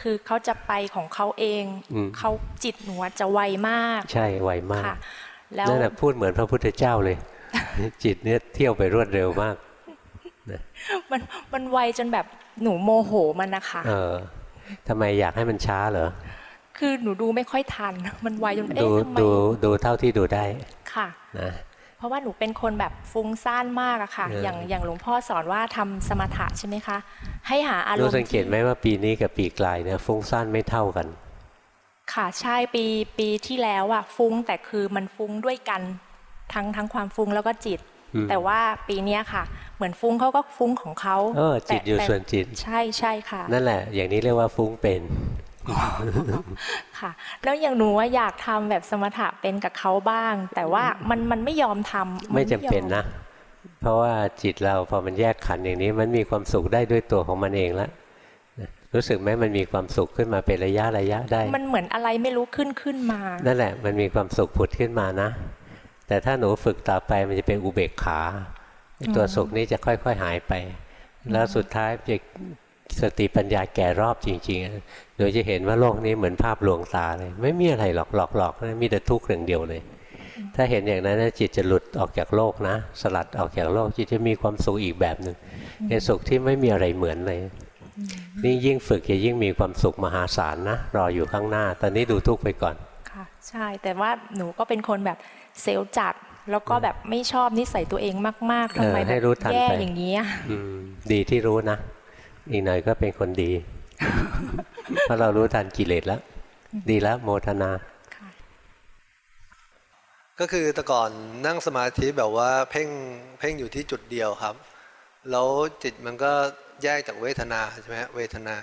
คือเขาจะไปของเขาเองอืมเขาจิตหนูอะจะไวมาก ใช่ไวมากค่ะแล้วนั่นแหละพูดเหมือนพระพุทธเจ้าเลย จิตเนี่ยเที่ยวไปรวดเร็วมากมันมันไวจนแบบหนูโมโหมันนะคะ เออทำไมอยากให้มันช้าเหรอ คือหนูดูไม่ค่อยทัน มันไวจนดูเอ๊ะทำไมดูดูเท่าที่ดูได้ค่ะนะเพราะว่าหนูเป็นคนแบบฟุ้งซ่านมากอะค่ะเออออย่างอย่างหลวงพ่อสอนว่าทำสมถะใช่ไหมคะ ให้หาอารดูมณ์สังเกตไหมว่าปีนี้กับปีกลายเนี่ยฟุ้งซ่านไม่เท่ากัน ค่ะใช่ปีปีที่แล้วอะฟุ้งแต่คือมันฟุ้งด้วยกันทั้งทั้งความฟุ้งแล้วก็จิตอืมแต่ว่าปีเนี้ยค่ะ เหมือนฟุ้งเขาก็ฟุ้งของเขาเออจิตแต่อยู่แต่ส่วนจิต ใช่ใช่ค่ะ นั่นแหละ อย่างนี้เรียกว่าฟุ้งเป็น ค่ะ แล้วอย่างหนูว่าอยากทำแบบสมถะเป็นกับเขาบ้าง แต่ว่ามันมันไม่ยอมทำนไม่จำเป็นยอนะ เพราะว่าจิตเราพอมันแยกขันธ์อย่างนี้ มันมีความสุขได้ด้วยตัวของมันเองแล้วนะรู้สึกไหมมันมีความสุขขึ้นมาเป็นระยะระยะได้ มันเหมือนอะไรไม่รู้ขึ้นขึ้นมา นั่นแหละ มันมีความสุขผุดขึ้นมานะ แต่ถ้าหนูฝึกต่อไปมันจะเป็นอุเบกขาไอ้ตัวอืมสุขนี้จะค่อย ๆ หายไป แล้วสุดท้ายจะ สติปัญญาแก่รอบจริงๆอะหนูจะเห็นว่าโลกนี้เหมือนภาพลวงตาเลย ไม่มีอะไรหรอกหลอกหลอกนะมีแต่ทุกข์อย่างเดียวเลย ถ้าเห็นอย่างนั้นนะจิตจะหลุดออกจากโลกนะ สลัดออกจากโลกจิตจะมีความสุขอีกแบบหนึ่งเป็นสุขที่ไม่มีอะไรเหมือนเลยนี่ยิ่งฝึกจะยิ่งมีความสุขมหาศาลนะรออยู่ข้างหน้า ตอนนี้ดูทุกข์ไปก่อนค่ะใช่แต่ว่าหนูก็เป็นคนแบบเซลล์จัดแล้วก็แบบไม่ชอบนิสัยตัวเองมาก ๆทำไมเออแบให้บรู้ทันแย่ไปอย่างนี้ยอืมดีที่รู้นะ อีกหน่อยก็เป็นคนดี เพราะเรารู้ทันกิเลสแล้ว ดีแล้วโมทนา ก็คือแต่ก่อนนั่งสมาธิแบบว่าเพ่งเพ่งอยู่ที่จุดเดียวครับ แล้วจิตมันก็แยกจากเวทนาใช่ไหมฮะเวทนา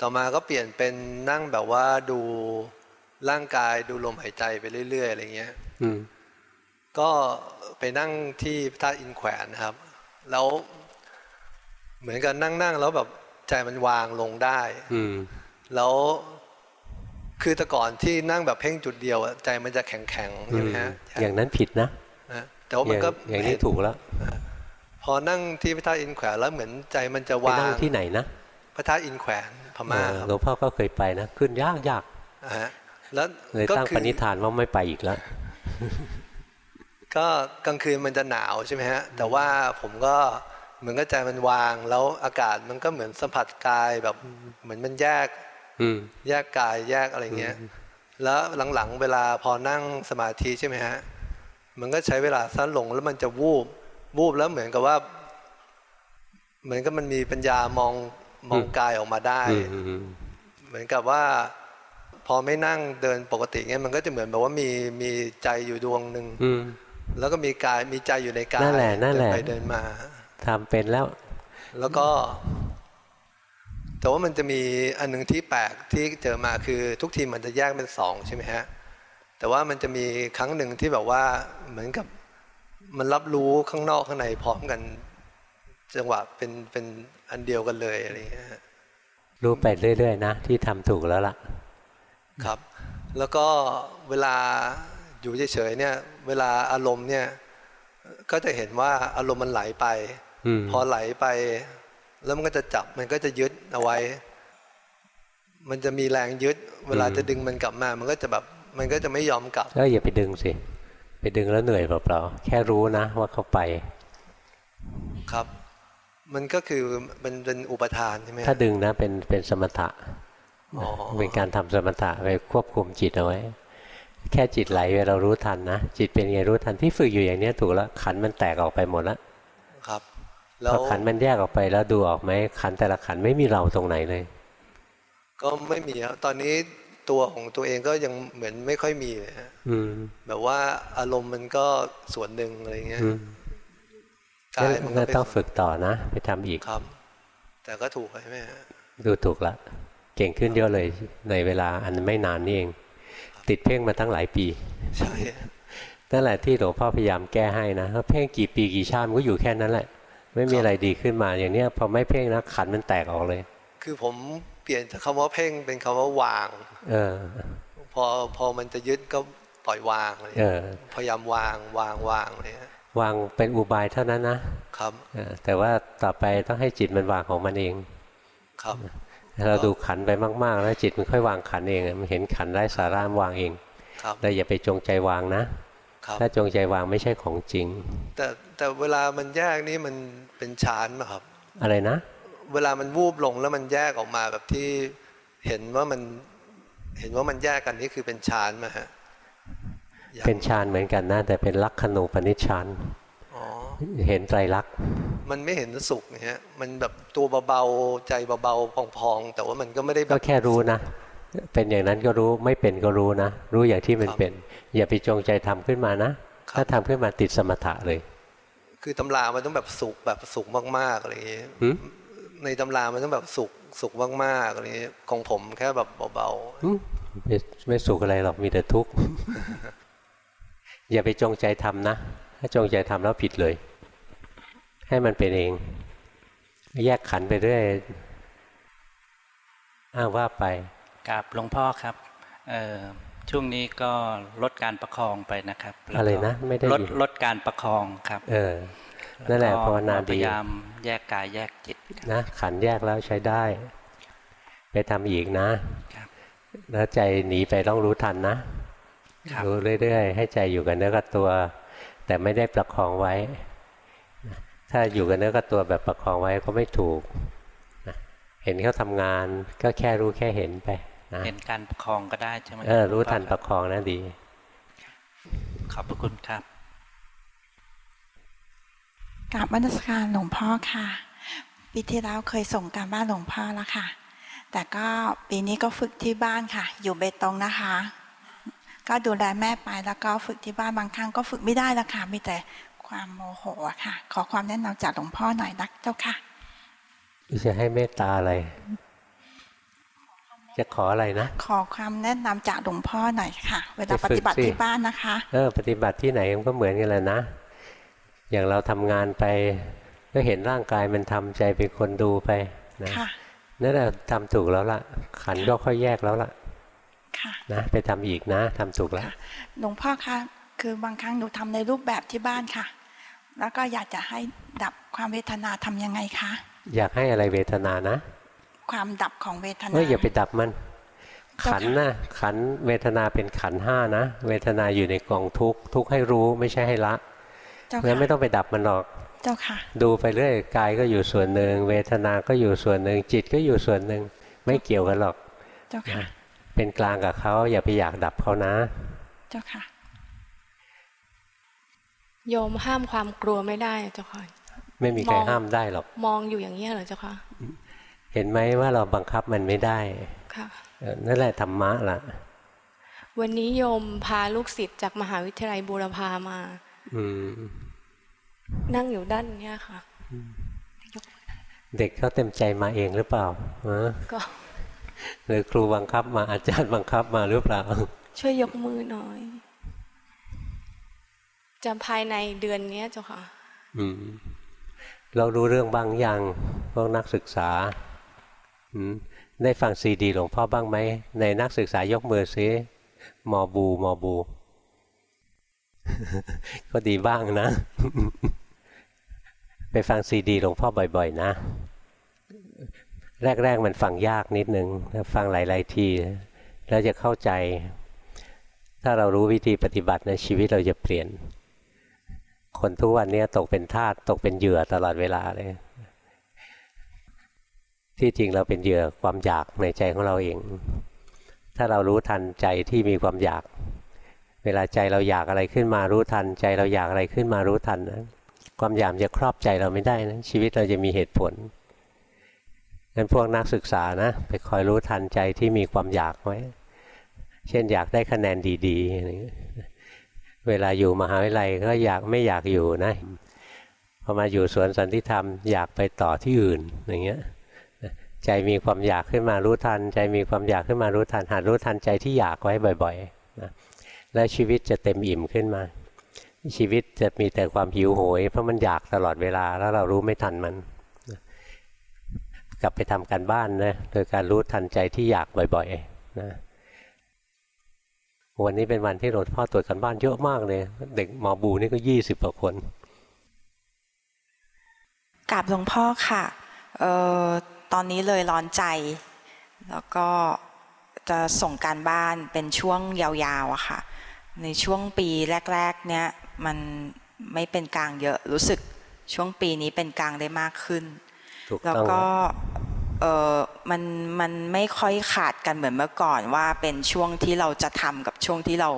ต่อมาก็เปลี่ยนเป็นนั่งแบบว่าดูร่างกายดูลมหายใจไปเรื่อย ๆ อะไรเงี้ยอืมก็ไปนั่งที่พระธาตุอินแขวนนะครับ แล้ว เหมือนกับนั่งๆแล้วแบบใจมันวางลงได้ อืมแล้วคือแต่ก่อนที่นั่งแบบเพ่งจุดเดียวอะใจมันจะแข็งๆอืใช่ไหมมฮะอย่างนั้นผิดนะนะแต่ว่ามันก็อย่างอย่างนี้ถูกแล้วพอนั่งที่พระธาตุอินแขวนแล้วเหมือนใจมันจะไปวางนั่งที่ไหนนะพระธาตุอินแขวนพม่าเออครับหลวงพ่อก็เคยไปนะขึ้นยากยากอ่าฮะแล้วเลยก็ตั้งคืปอณิธานว่าไม่ไปอีกแล้วก็กลางคืนมันจะหนาวใช่ไหมฮะแต่ว่าผมก็ เหมือนกับใจมันวางแล้วอากาศมันก็เหมือนสัมผัสกายแบบเหมือนมันแยกอืมแยกกายแยกอะไรเงี้ย แล้วหลังๆเวลาพอนั่งสมาธิใช่ไหมฮะมันก็ใช้เวลาสั้นลงแล้วมันจะวูบวูบแล้วเหมือนกับว่า เหมือนกับมันมีปัญญามองมองกายออกมาได้อืมอืมอืมเหมือนกับว่า พอไม่นั่งเดินปกติเงี้ยมันก็จะเหมือนแบบว่ามีมีใจอยู่ดวงหนึ่งอืมแล้วก็มีกายมีใจอยู่ในกายนั่นแหละนั่นแหละเดิไปเดินมา ทำเป็นแล้ว แล้วก็แต่ว่ามันจะมีอันหนึงที่แปลกที่เจอมาคือทุกทีมันจะแยกเป็นสองใช่ไหมฮะแต่ว่ามันจะมีครั้งหนึ่งที่แบบว่าเหมือนกับมันรับรู้ข้างนอกข้างในพร้อมกัน จังหวะเป็นเป็นอันเดียวกันเลยอะไรอย่างเงี้ยฮะรู้ไปเรื่อยๆนะที่ทำถูกแล้วล่ะ ครับ แล้วก็เวลาอยู่เฉยๆเนี่ย เวลาอารมณ์เนี่ยก็จะเห็นว่าอารมณ์มันไหลไปอืม พอไหลไป แล้วมันก็จะจับมันก็จะยึดเอาไว้ มันจะมีแรงยึด เวลาจะดึงมันกลับมา มันก็จะแบบ มันก็จะไม่ยอมกลับก็อย่าไปดึงสิไปดึงแล้วเหนื่อยเปล่าๆแค่รู้นะว่าเขาไป ครับ มันก็คือมันเป็นอุปทานใช่ไหมฮะถ้าดึงนะเป็นเป็นสมถะอ๋อเป็นการทำสมถะไปควบคุมจิตเอาไว้ แค่จิตไหลไปเรารู้ทันนะจิตเป็นไงรู้ทันที่ฝึกอยู่อย่างเนี้ยถูกแล้วขันมันแตกออกไปหมดแล้วครับ พแล้อวขันมันแยกออกไปแล้วดูออกไหมขันแต่ละขันไม่มีเราตรงไหนเลย ก็ไม่มีครับตอนนี้ตัวของตัวเองก็ยังเหมือนไม่ค่อยมีเลยฮะอืมแบบว่าอารมณ์มันก็ส่วนหนึ่งอะไรเงี้ยอืมกายมันก็ก็เป็นต้องฝึกต่อนะ ไปทำอีกครับ แต่ก็ถูกใช่ไหมฮะดูถูกละ เก่งขึ้นเยอะเลยในเวลาอันไม่นานนี่เอง ติดเพ่งมาตั้งหลายปีใช่นั่นแหละที่หลวงพ่อพยายามแก้ให้นะเพราะเพ่งกี่ปีกี่ชาติมันก็อยู่แค่นั้นแหละ ไม่มีอะไรดีขึ้นมาอย่างเนี้ยพอไม่เพ่งนะขันมันแตกออกเลย คือผมเปลี่ยนจากคำว่าเพ่งเป็นคำว่าวาง เออ พอพอมันจะยึดก็ปล่อยวางอะไรเอเงี้ยอพยายามวางวางวางอะไรเงี้ยวางเป็นอุบายเท่านั้นนะครับเออแต่ว่าต่อไปต้องให้จิตมันวางของมันเอง ครับ เราดูขันไปมากๆแล้วจิตมันค่อยวางขันเองอะมันเห็นขันไร้สาระมันวางเองครับเราอย่าไปจงใจวางนะครับ ถ้าจงใจวางไม่ใช่ของจริง แต่แต่เวลามันแยกนี่มันเป็นฌานป่ะครับ อะไรนะ เวลามันวูบลงแล้วมันแยกออกมาแบบที่เห็นว่ามันเห็นว่ามันแยกกันนี่คือเป็นฌานมาฮะเป็นฌานเหมือนกันนะแต่เป็นลักขณูปนิชฌานอ๋อเห็นไตรลักษณ์มันไม่เห็นสุขเนี่ยฮะมันแบบตัวเบาๆใจเบาๆพองๆ แต่ว่ามันก็ไม่ได้แบก็บแค่รู้นะ เป็นอย่างนั้นก็รู้ไม่เป็นก็รู้นะ รู้อย่างที่มันเป็น อย่าไปจงใจทำขึ้นมานะ ถ้าทำขึ้นมาติดสมถะเลย คือตำรามันต้องแบบสุขแบบสุขมากๆอะไรอย่างเงี้ยหืมในตำรามันต้องแบบสุขสุขมากๆอะไรอย่างเงี้ยของผมแค่แบบเบาอืมไม่ไม่สุขอะไรหรอกมีแต่ทุกข์อย่าไปจงใจทำนะ ถ้าจงใจทำแล้วผิดเลย ให้มันเป็นเอง แยกขันไปเรื่อยอ้าวว่าไปกับหลวงพ่อครับ เอ่อ ช่วงนี้ก็ลดการประคองไปนะครับแล้วก็อะไรนะไม่ได้ลดยินลดการประคองครับ เออนั่นแหละก็ภาวนาพดียายามแยกกายแยกจิตนะขันแยกแล้วใช้ได้ ไปทำอีกนะแล้วใจหนีไปต้องรู้ทันนะรู้เรื่อยๆ ให้ใจอยู่กับเนื้อกับตัว แต่ไม่ได้ประคองไว้นะถ้าอยู่กับเนื้อกับตัวแบบประคองไว้ก็ไม่ถูกนะเห็นเขาทำงานก็แค่รู้แค่เห็นไป นะเห็นการประคองก็ได้ใช่ไหมเออรู้หลวงพ่ทันคปบระคองนะดี ขอบพระคุณครับกราบมนสการหลวงพ่อค่ะปีที่แล้วเคยส่งการบ้านหลวงพ่อแล้วค่ะ แต่ก็ปีนี้ก็ฝึกที่บ้านค่ะ อยู่เบตงนะคะ ก็ดูแลแม่ไปแล้วก็ฝึกที่บ้านบางครั้งก็ฝึกไม่ได้แล้วค่ะมีแต่ความโมโหอะค่ะ ขอความแนะนำจากหลวงพ่อหน่อยนักเจ้าค่ะจะให้เมตตาอะไร จะขออะไรนะ ขอความแนะนำจากหลวงพ่อหน่อยค่ะ เวลาไปปฝึกฏิบัติสิที่บ้านนะคะ เออปฏิบัติที่ไหนมันก็เหมือนกันแหละนะ อย่างเราทำงานไป ก็เห็นร่างกายมันทำใจเป็นคนดูไปนะค่ะนั่นแหละทำถูกแล้วล่ะ ขันก็ค่อยแยกแล้วล่ะค่ะนะไปทำอีกนะทำถูกแล้วหลวงพ่อคะคือบางครั้งหนูทำในรูปแบบที่บ้านค่ะ แล้วก็อยากจะให้ดับความเวทนาทำยังไงคะอยากให้อะไรเวทนานะ ความดับของเวทนาเอออย่าไปดับมันเจ้าค่ะขันนะขันเวทนาเป็นขันห้านะ เวทนาอยู่ในกองทุกข์ทุกข์ให้รู้ไม่ใช่ให้ละเจ้างั้นค่ะไม่ต้องไปดับมันหรอกเจ้าค่ะ ดูไปเรื่อยกายก็อยู่ส่วนหนึ่ง เวทนาก็อยู่ส่วนหนึ่ง จิตก็อยู่ส่วนหนึ่ง ไม่เกี่ยวกันหรอก เจ้าค่ะนะเป็นกลางกับเขาอย่าไปอยากดับเขานะ เจ้าค่ะโยมห้ามความกลัวไม่ได้เจ้าค่ะ ไม่มีใครมองห้ามได้หรอก มองอยู่อย่างนี้ยเหรอเจ้าค่ะ เห็นไหมว่าเราบังคับมันไม่ได้ค่ะเออนั่นแหละธรรมะล่ะ วันนี้โยมพาลูกศิษย์จากมหาวิทยาลัยบูรพามาอืมนั่งอยู่ด้านเนี้ยค่ะ เด็กเขาเต็มใจมาเองหรือเปล่าฮะก็หรือครูบังคับมาอาจารย์บังคับมาหรือเปล่า ช่วยยกมือหน่อยจะภายในเดือนเนี้ยเจ้าค่ะอืมเรารู้เรื่องบางอย่างพวกนักศึกษาอืม ได้ฟังซีดีหลวงพ่อบ้างไหม ในนักศึกษายกมือซิมอบูมอบู ก็ดีบ้างนะ ไปฟังซีดีหลวงพ่อบ่อย ๆ นะ แรก ๆ มันฟังยากนิดนึงถ้าฟังหลาย ๆ ที แล้วจะเข้าใจ ถ้าเรารู้วิธีปฏิบัติในชีวิตเราจะเปลี่ยน คนทุกวันนี้ตกเป็นทาสตกเป็นเหยื่อตลอดเวลาเลย ที่จริงเราเป็นเหยื่อความอยากในใจของเราเอง ถ้าเรารู้ทันใจที่มีความอยาก เวลาใจเราอยากอะไรขึ้นมารู้ทัน ใจเราอยากอะไรขึ้นมารู้ทันนะความอยากจะครอบใจเราไม่ได้นะชีวิตเราจะมีเหตุผลงั้นพวกนักศึกษานะไปคอยรู้ทันใจที่มีความอยากไว้ เช่นอยากได้คะแนนดีๆอะไรเงี้ยเวลาอยู่มหาวิทยาลัยก็อยากไม่อยากอยู่นะพอมาอยู่สวนสันติธรรมอยากไปต่อที่อื่นอย่างเงี้ย ใจมีความอยากขึ้นมารู้ทัน ใจมีความอยากขึ้นมารู้ทันหัดรู้ทันใจที่อยากไว้บ่อยๆนะแล้วชีวิตจะเต็มอิ่มขึ้นมา ชีวิตจะมีแต่ความหิวโหย เพราะมันอยากตลอดเวลาแล้วเรารู้ไม่ทันมันนะกลับไปทำการบ้านนะโดยการรู้ทันใจที่อยากบ่อยๆนะวันนี้เป็นวันที่หลวงพ่อตรวจกันบ้านเยอะมากเลย เด็กหมอบูนี่ก็ยี่สิบกว่าคนกราบหลวงพ่อค่ะเอ่อ ตอนนี้เลยร้อนใจ แล้วก็จะส่งการบ้านเป็นช่วงยาวๆอะค่ะ ในช่วงปีแรกๆ เนี้ยมันไม่เป็นกลางเยอะรู้สึกช่วงปีนี้เป็นกลางได้มากขึ้นถูกต้องแล้วก็เออมันมันไม่ค่อยขาดกันเหมือนเมื่อก่อนว่าเป็นช่วงที่เราจะทำกับช่วงที่เรา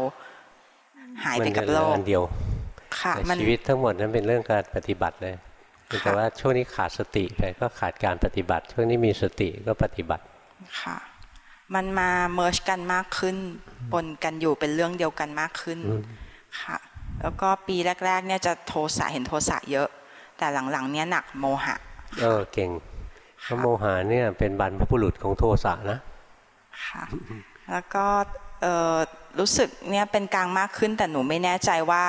หายไปกับโลมันกอันเดียวค่ะแต่มันชีวิตทั้งหมดนั้นเป็นเรื่องการปฏิบัติเลย แต่ว่าช่วงนี้ขาดสติไปก็ขาดการปฏิบัติ ช่วงนี้มีสติก็ปฏิบัติค่ะมันมาเมิร์ชกันมากขึ้นปนกันอยู่เป็นเรื่องเดียวกันมากขึ้นอืมค่ะ แล้วก็ปีแรก ๆ เนี่ยจะโทสะเห็นโทสะเยอะ แต่หลังๆ เนี่ยหนักโมหะ เออเก่งพระโมหาเนี่ยเป็นบรรพบุรุษของโทสะนะค่ะแล้วก็เอ่อรู้สึกเนี่ยเป็นกลางมากขึ้นแต่หนูไม่แน่ใจว่า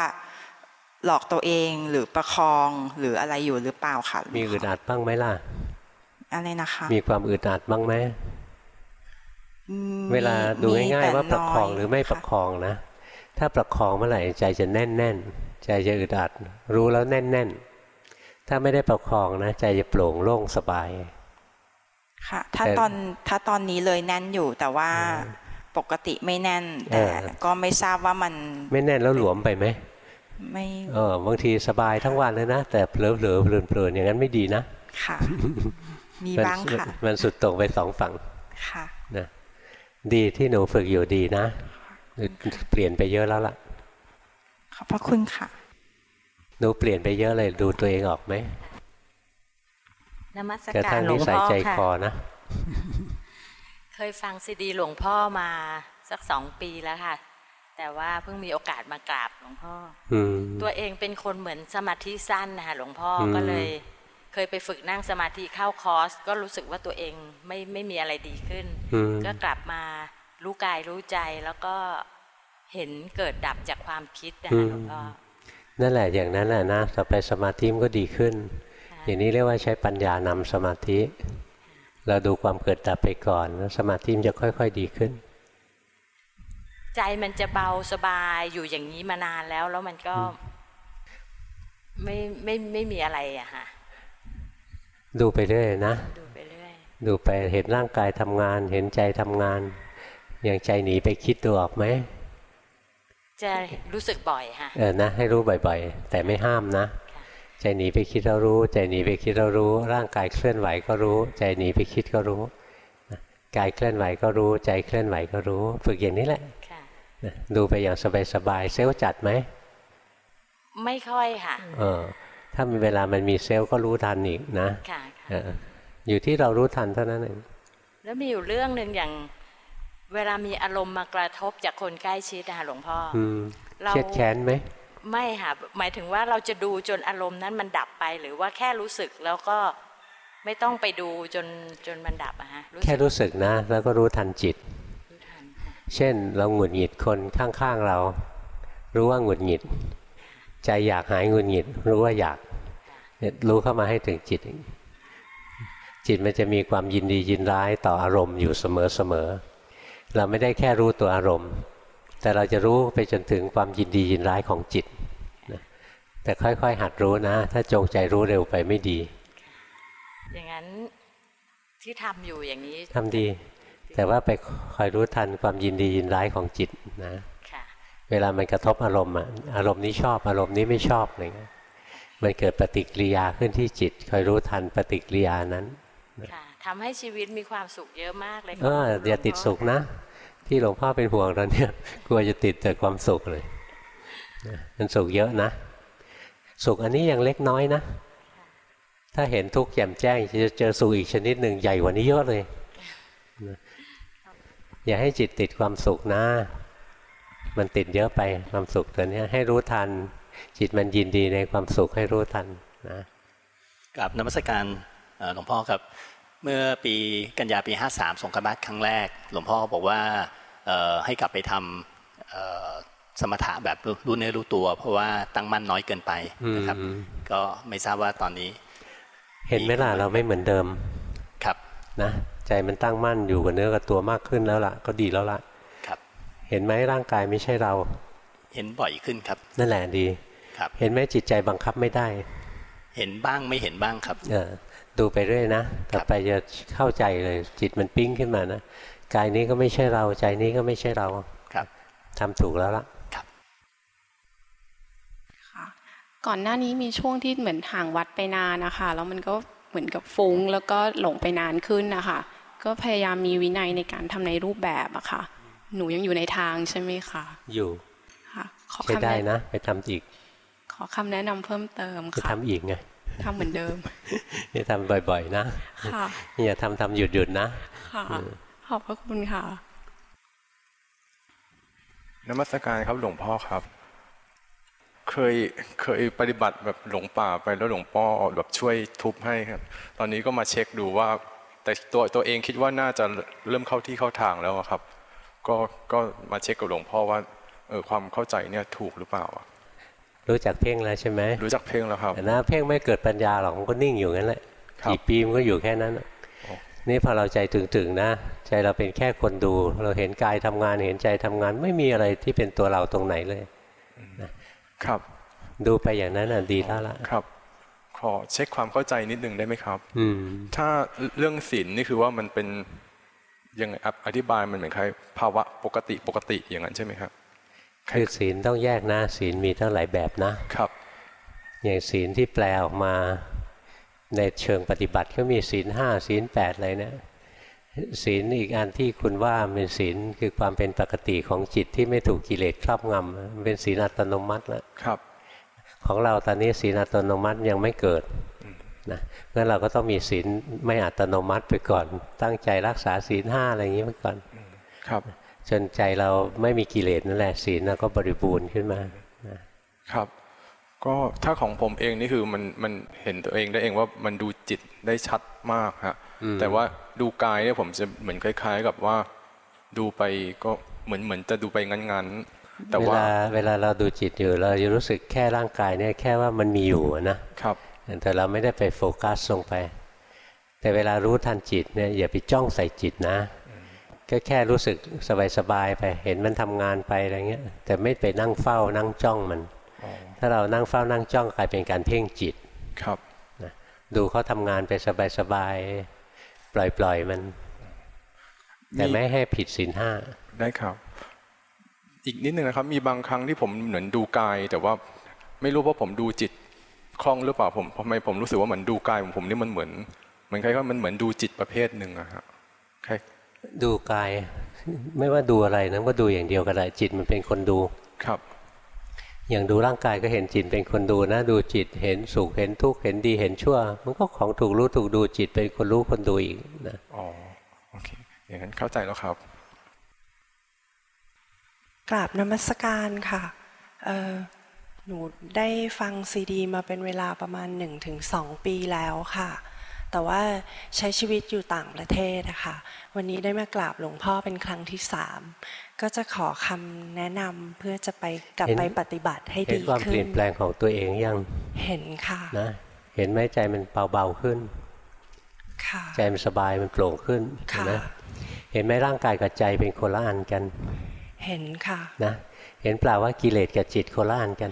หลอกตัวเองหรือประคองหรืออะไรอยู่หรือเปล่าค่ะ มีอึดอัดบ้างไหมล่ะ อะไรนะคะ มีความอึดอัดบ้างไหมอืมเวลาดูมีง่ายแต่ๆว่าประคองน้ยหรือไม่ประคองนะ ถ้าประคองเมื่อไหร่ใจจะแน่นแน่นๆใจจะอึดอัด รู้แล้วแน่นแน่นๆถ้าไม่ได้ประคองนะ ใจจะโปร่งโล่งสบาย ค่ะ ถ้าแต่ตอนถ้าตอนนี้เลยแน่นอยู่แต่ว่าปกติไม่แน่นแต่เออก็ไม่ทราบว่ามัน ไม่แน่นแล้วหลวมไปไหม ไม่เออบางทีสบายทั้งวันเลยนะ แต่เผลอๆเพลินๆอย่างนั้นไม่ดีนะ ค่ะ มีมันบ้างค่ะ มันสุดตรงไปสองฝั่ง ค่ะนะดีที่หนูฝึกอยู่ดีนะ เปลี่ยนไปเยอะแล้วล่ะ ขอบพระคุณค่ะ หนูเปลี่ยนไปเยอะเลยดูตัวเองออกไหมนมัสกระกาทั่รงหลนิวงสัยพ่อใจค่ะคอนะ เคยฟังซีดีหลวงพ่อมาสักสองปีแล้วค่ะ แต่ว่าเพิ่งมีโอกาสมากราบหลวงพ่ออมตัวเองเป็นคนเหมือนสมาธิสั้นนะคะหลวงพ่ออมก็เลย เคยไปฝึกนั่งสมาธิเข้าคอร์ส ก็รู้สึกว่าตัวเองไม่ไม่มีอะไรดีขึ้นอืมก็กลับมารู้กายรู้ใจแล้วก็เห็นเกิดดับจากความคิดนะอืคะมหลวงพ่อนั่นแหละอย่างนั้นแหละนะต่อไปสมาธิมันก็ดีขึ้น อย่างนี้เรียกว่าใช้ปัญญานำสมาธิ เราดูความเกิดดับไปก่อนแล้วสมาธิมันจะค่อย ๆ ดีขึ้น ใจมันจะเบาสบายอยู่อย่างนี้มานานแล้ว แล้วมันก็ไม่ไม่ไม่มีอะไรอะค่ะดูไปเรื่อยนะดูไปเรื่อยดูไปเห็นร่างกายทำงาน เห็นใจทำงาน อย่างใจหนีไปคิดดูออกไหมจะรู้สึกบ่อยค่ะเออนะให้รู้บ่อยๆ แต่ไม่ห้ามนะ ใจหนีไปคิดเรารู้ ใจหนีไปคิดเรารู้ ร่างกายเคลื่อนไหวก็รู้ ใจหนีไปคิดก็รู้นะกายเคลื่อนไหวก็รู้ ใจเคลื่อนไหวก็รู้ ฝึกอย่างนี้แหละค่ะนะ ดูไปอย่างสบายๆเซลล์จัดไหม ไม่ค่อยค่ะเออถ้ามีเวลามันมีเซลล์ก็รู้ทันอีกนะค่ะเอออยู่ที่เรารู้ทันเท่านั้นเองแล้วมีอยู่เรื่องหนึ่งอย่างเวลามีอารมณ์มากระทบจากคนใกล้ชิดนะคะหลวงพ่อออืมเราเครียดแค้นไหมไม่ค่ะหมายถึงว่าเราจะดูจนอารมณ์นั้นมันดับไปหรือว่าแค่รู้สึกแล้วก็ไม่ต้องไปดูจนจนมันดับอะฮะแค่รู้สึกนะ แล้วก็รู้ทันจิต เช่นเราหงุดหงิดคนข้างๆเรา รู้ว่าหงุดหงิด ใจอยากหายหงุดหงิด รู้ว่าอยากเนี่ยรู้เข้ามาให้ถึงจิต จิตมันจะมีความยินดียินร้ายต่ออารมณ์อยู่เสมอๆเราไม่ได้แค่รู้ตัวอารมณ์ แต่เราจะรู้ไปจนถึงความยินดียินร้ายของจิตนะแต่ค่อยๆ หัดรู้นะ ถ้าจงใจรู้เร็วไปไม่ดี อย่างนั้นที่ทำอยู่อย่างนี้ทำดี แต่ว่าไปคอยรู้ทันความยินดียินร้ายของจิตนะค่ะเวลามันกระทบอารมณ์อะอารมณ์นี้ชอบอารมณ์นี้ไม่ชอบอะไรเงี้ยมันเกิดปฏิกิริยาขึ้นที่จิต คอยรู้ทันปฏิกิริยานั้นค่ะทำให้ชีวิตมีความสุขเยอะมากเลยเอออย่าติดสุขนะ ที่หลวงพ่อเป็นห่วงเราเนี่ยกลัวจะติดแต่ความสุขเลยนะมันสุขเยอะนะ สุขอันนี้ยังเล็กน้อยนะ ถ้าเห็นทุกข์แจ่มแจ้งจะเจอสุขอีกชนิดหนึ่งใหญ่กว่านี้เยอะเลยนะ อย่าให้จิตติดความสุขนะ มันติดเยอะไปความสุขตัวเนี้ยให้รู้ทัน จิตมันยินดีในความสุขให้รู้ทันนะกับนมัสการเอ่อหลวงพ่อครับ เมื่อปีกันยาปี 53ส่งกันบ้านครั้งแรก หลวงพ่อบอกว่าเอ่อให้กลับไปทำเอ่อสมถะแบบรู้เนื้อรู้ตัว เพราะว่าตั้งมั่นน้อยเกินไปนะครับอืมก็ไม่ทราบว่าตอนนี้ เห็นไหมล่ะเราไม่เหมือนเดิมครับนะ ใจมันตั้งมั่นอยู่กับเนื้อกับตัวมากขึ้นแล้วล่ะ ก็ดีแล้วล่ะครับ เห็นไหมร่างกายไม่ใช่เรา เห็นบ่อยขึ้นครับ นั่นแหละดีครับ เห็นไหมจิตใจบังคับไม่ได้ เห็นบ้างไม่เห็นบ้างครับเออดูไปเรื่อยนะต่อไปจะเข้าใจเลย จิตมันปิ้งขึ้นมานะกายนี้ก็ไม่ใช่เรา ใจนี้ก็ไม่ใช่เราครับทำถูกแล้วล่ะก่อนหน้านี้มีช่วงที่เหมือนห่างวัดไปนานนะคะแล้วมันก็เหมือนกับฟุ้งแล้วก็หลงไปนานขึ้นนะคะ ก็พยายามมีวินัยในการทำในรูปแบบอะค่ะ หนูยังอยู่ในทางใช่ไหมคะอยู่ค่ะขอใช้คำได้แนะนะ ไปทำอีก ขอคำแนะนำเพิ่มเติมจะค่ะทำอีกไงทำเหมือนเดิมจะทำบ่อย ๆ นะค่ะอย่าทำทำหยุดหยุดๆนะค่ะอืมขอบพระคุณค่ะนมัสการครับหลวงพ่อครับ เคยเคยปฏิบัติแบบหลงป่าไปแล้วหลวงพ่อแบบช่วยทุบให้ครับ ตอนนี้ก็มาเช็คดูว่า แต่ตัวตัวเองคิดว่าน่าจะเริ่มเข้าที่เข้าทางแล้วอะครับ ก็ก็มาเช็คกับหลวงพ่อว่าเออความเข้าใจเนี่ยถูกหรือเปล่าอะรู้จักเพ่งแล้วใช่ไหมรู้จักเพ่งแล้วครับแต่นะเพ่งไม่เกิดปัญญาหรอกมันก็นิ่งอยู่งั้นแหละครับกี่ปีมันก็อยู่แค่นั้นน่ะนี่พอเราใจถึงๆนะ ใจเราเป็นแค่คนดู เราเห็นกายทำงานเห็นใจทำงานไม่มีอะไรที่เป็นตัวเราตรงไหนเลยนะครับ ดูไปอย่างนั้นน่ะดีแล้วล่ะครับข อเช็คความเข้าใจนิดนึงได้ไหมครับอืมถ้าเรื่องศีลนี่คือว่ามันเป็นยังไงอธิบายมันเหมือนใครภาวะปกติปกติอย่างนั้นใช่ไหมครับคือศีลต้องแยกนะศีลมีตั้งหลายแบบนะครับ อย่างศีลที่แปลออกมาในเชิงปฏิบัติก็มีศีลห้าศีลแปดอะไรนะศีลอีกอันที่คุณว่าเป็นศีลคือความเป็นปกติของจิตที่ไม่ถูกกิเลสครอบงำมันเป็นศีลอัตโนมัติแล้วครับ ของเราตอนนี้ศีลอัตโนมัติยังไม่เกิดนะงั้นเราก็ต้องมีศีลไม่อัตโนมัติไปก่อน ตั้งใจรักษาศีลห้าอะไรอย่างนี้ไปก่อนครับ จนใจเราไม่มีกิเลสนั่นแหละศีลเราก็บริบูรณ์ขึ้นมานะครับก็ถ้าของผมเองนี่คือมันมันเห็นตัวเองได้เองว่ามันดูจิตได้ชัดมากฮะแต่ว่าดูกายเนี่ยผมจะเหมือนคล้าย ๆ กับว่า ดูไปก็เหมือนเหมือนจะดูไปงั้นๆ แต่เวว่าลาเวลาเราดูจิตอยู่ เราจะรู้สึกแค่ร่างกายเนี่ยแค่ว่ามันมีอยู่นะครับแต่เราไม่ได้ไปโฟกัสลงไป แต่เวลารู้ทันจิตเนี่ยอย่าไปจ้องใส่จิตนะก็แค่รู้สึกสบายๆไป เห็นมันทำงานไปอะไรเงี้ย แต่ไม่ไปนั่งเฝ้านั่งจ้องมัน ถ้าเรานั่งเฝ้านั่งจ้องกลายเป็นการเพ่งจิตครับนะดูเขาทำงานไปสบายๆปล่อยๆมัน แต่ไม่ให้ผิดศีลห้าได้ครับ อีกนิดนึงนะครับ มีบางครั้งที่ผมเหมือนดูกาย แต่ว่าไม่รู้ว่าผมดูจิตคล่องหรือเปล่าผมทำไมผมรู้สึกว่าเหมือนดูกายของผมนี่มันเหมือนเหมือนคล้ายๆมันเหมือนดูจิตประเภทหนึ่งอะฮะใช่ดูกาย ไม่ว่าดูอะไรนะก็ดูอย่างเดียวก็ได้จิตมันเป็นคนดูครับ อย่างดูร่างกายก็เห็นจิตเป็นคนดูนะ ดูจิตเห็นสุขเห็นทุกข์เห็นดีเห็นชั่ว มันก็ของถูกรู้ถูกดูจิตเป็นคนรู้คนดูอีกนะอ๋อโอเคอย่างนั้นเข้าใจแล้วครับ กราบนมัสการค่ะเอ่อหนูได้ฟังซีดี มาเป็นเวลาประมาณ 1-2 ปีแล้วค่ะ แต่ว่าใช้ชีวิตอยู่ต่างประเทศนะคะวันนี้ได้มากราบหลวงพ่อเป็นครั้งที่สามก็จะขอคำแนะนำเพื่อจะไปกลับเห็นไปปฏิบัติให้เห็นดีความขึ้เปลี่ยนนแปลงของตัวเองยังเห็นค่ะนะเห็นไหมใจมันเบาๆขึ้นค่ะใจมันสบายมันโปร่งขึ้นเห็นค่ะไหมเห็นไหมร่างกายกับใจเป็นคนละอันกัน เห็นค่ะนะเห็นเปล่าว่ากิเลสกับจิตคนละอันกัน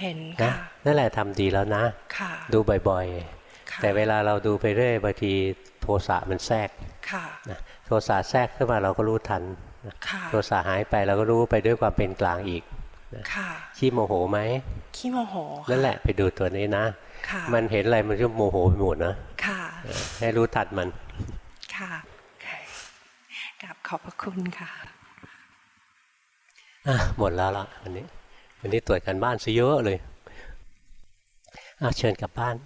เห็นนะค่ะนั่นแหละทำดีแล้วนะค่ะดูบ่อยๆ แต่เวลาเราดูไปเรื่อยบางทีโทสะมันแทรกค่ะนะโทสะแทรกขึ้นมาเราก็รู้ทันนะค่ะโทสะหายไปเราก็รู้ไปด้วยความเป็นกลางอีกนะค่ะขี้โมโหไหมขี้โมโหค่นั่นแหละไปดูตัวนี้นะค่ะมันเห็นอะไรมันจะโมโหไปหมดนะค่ะเออให้รู้ทันมัน ค่ะกราบขอบพระคุณค่ะอะ หมดแล้วล่ะวันนี้ วันนี้ตรวจกันบ้านซะเยอะเลยอะเชิญกลับบ้าน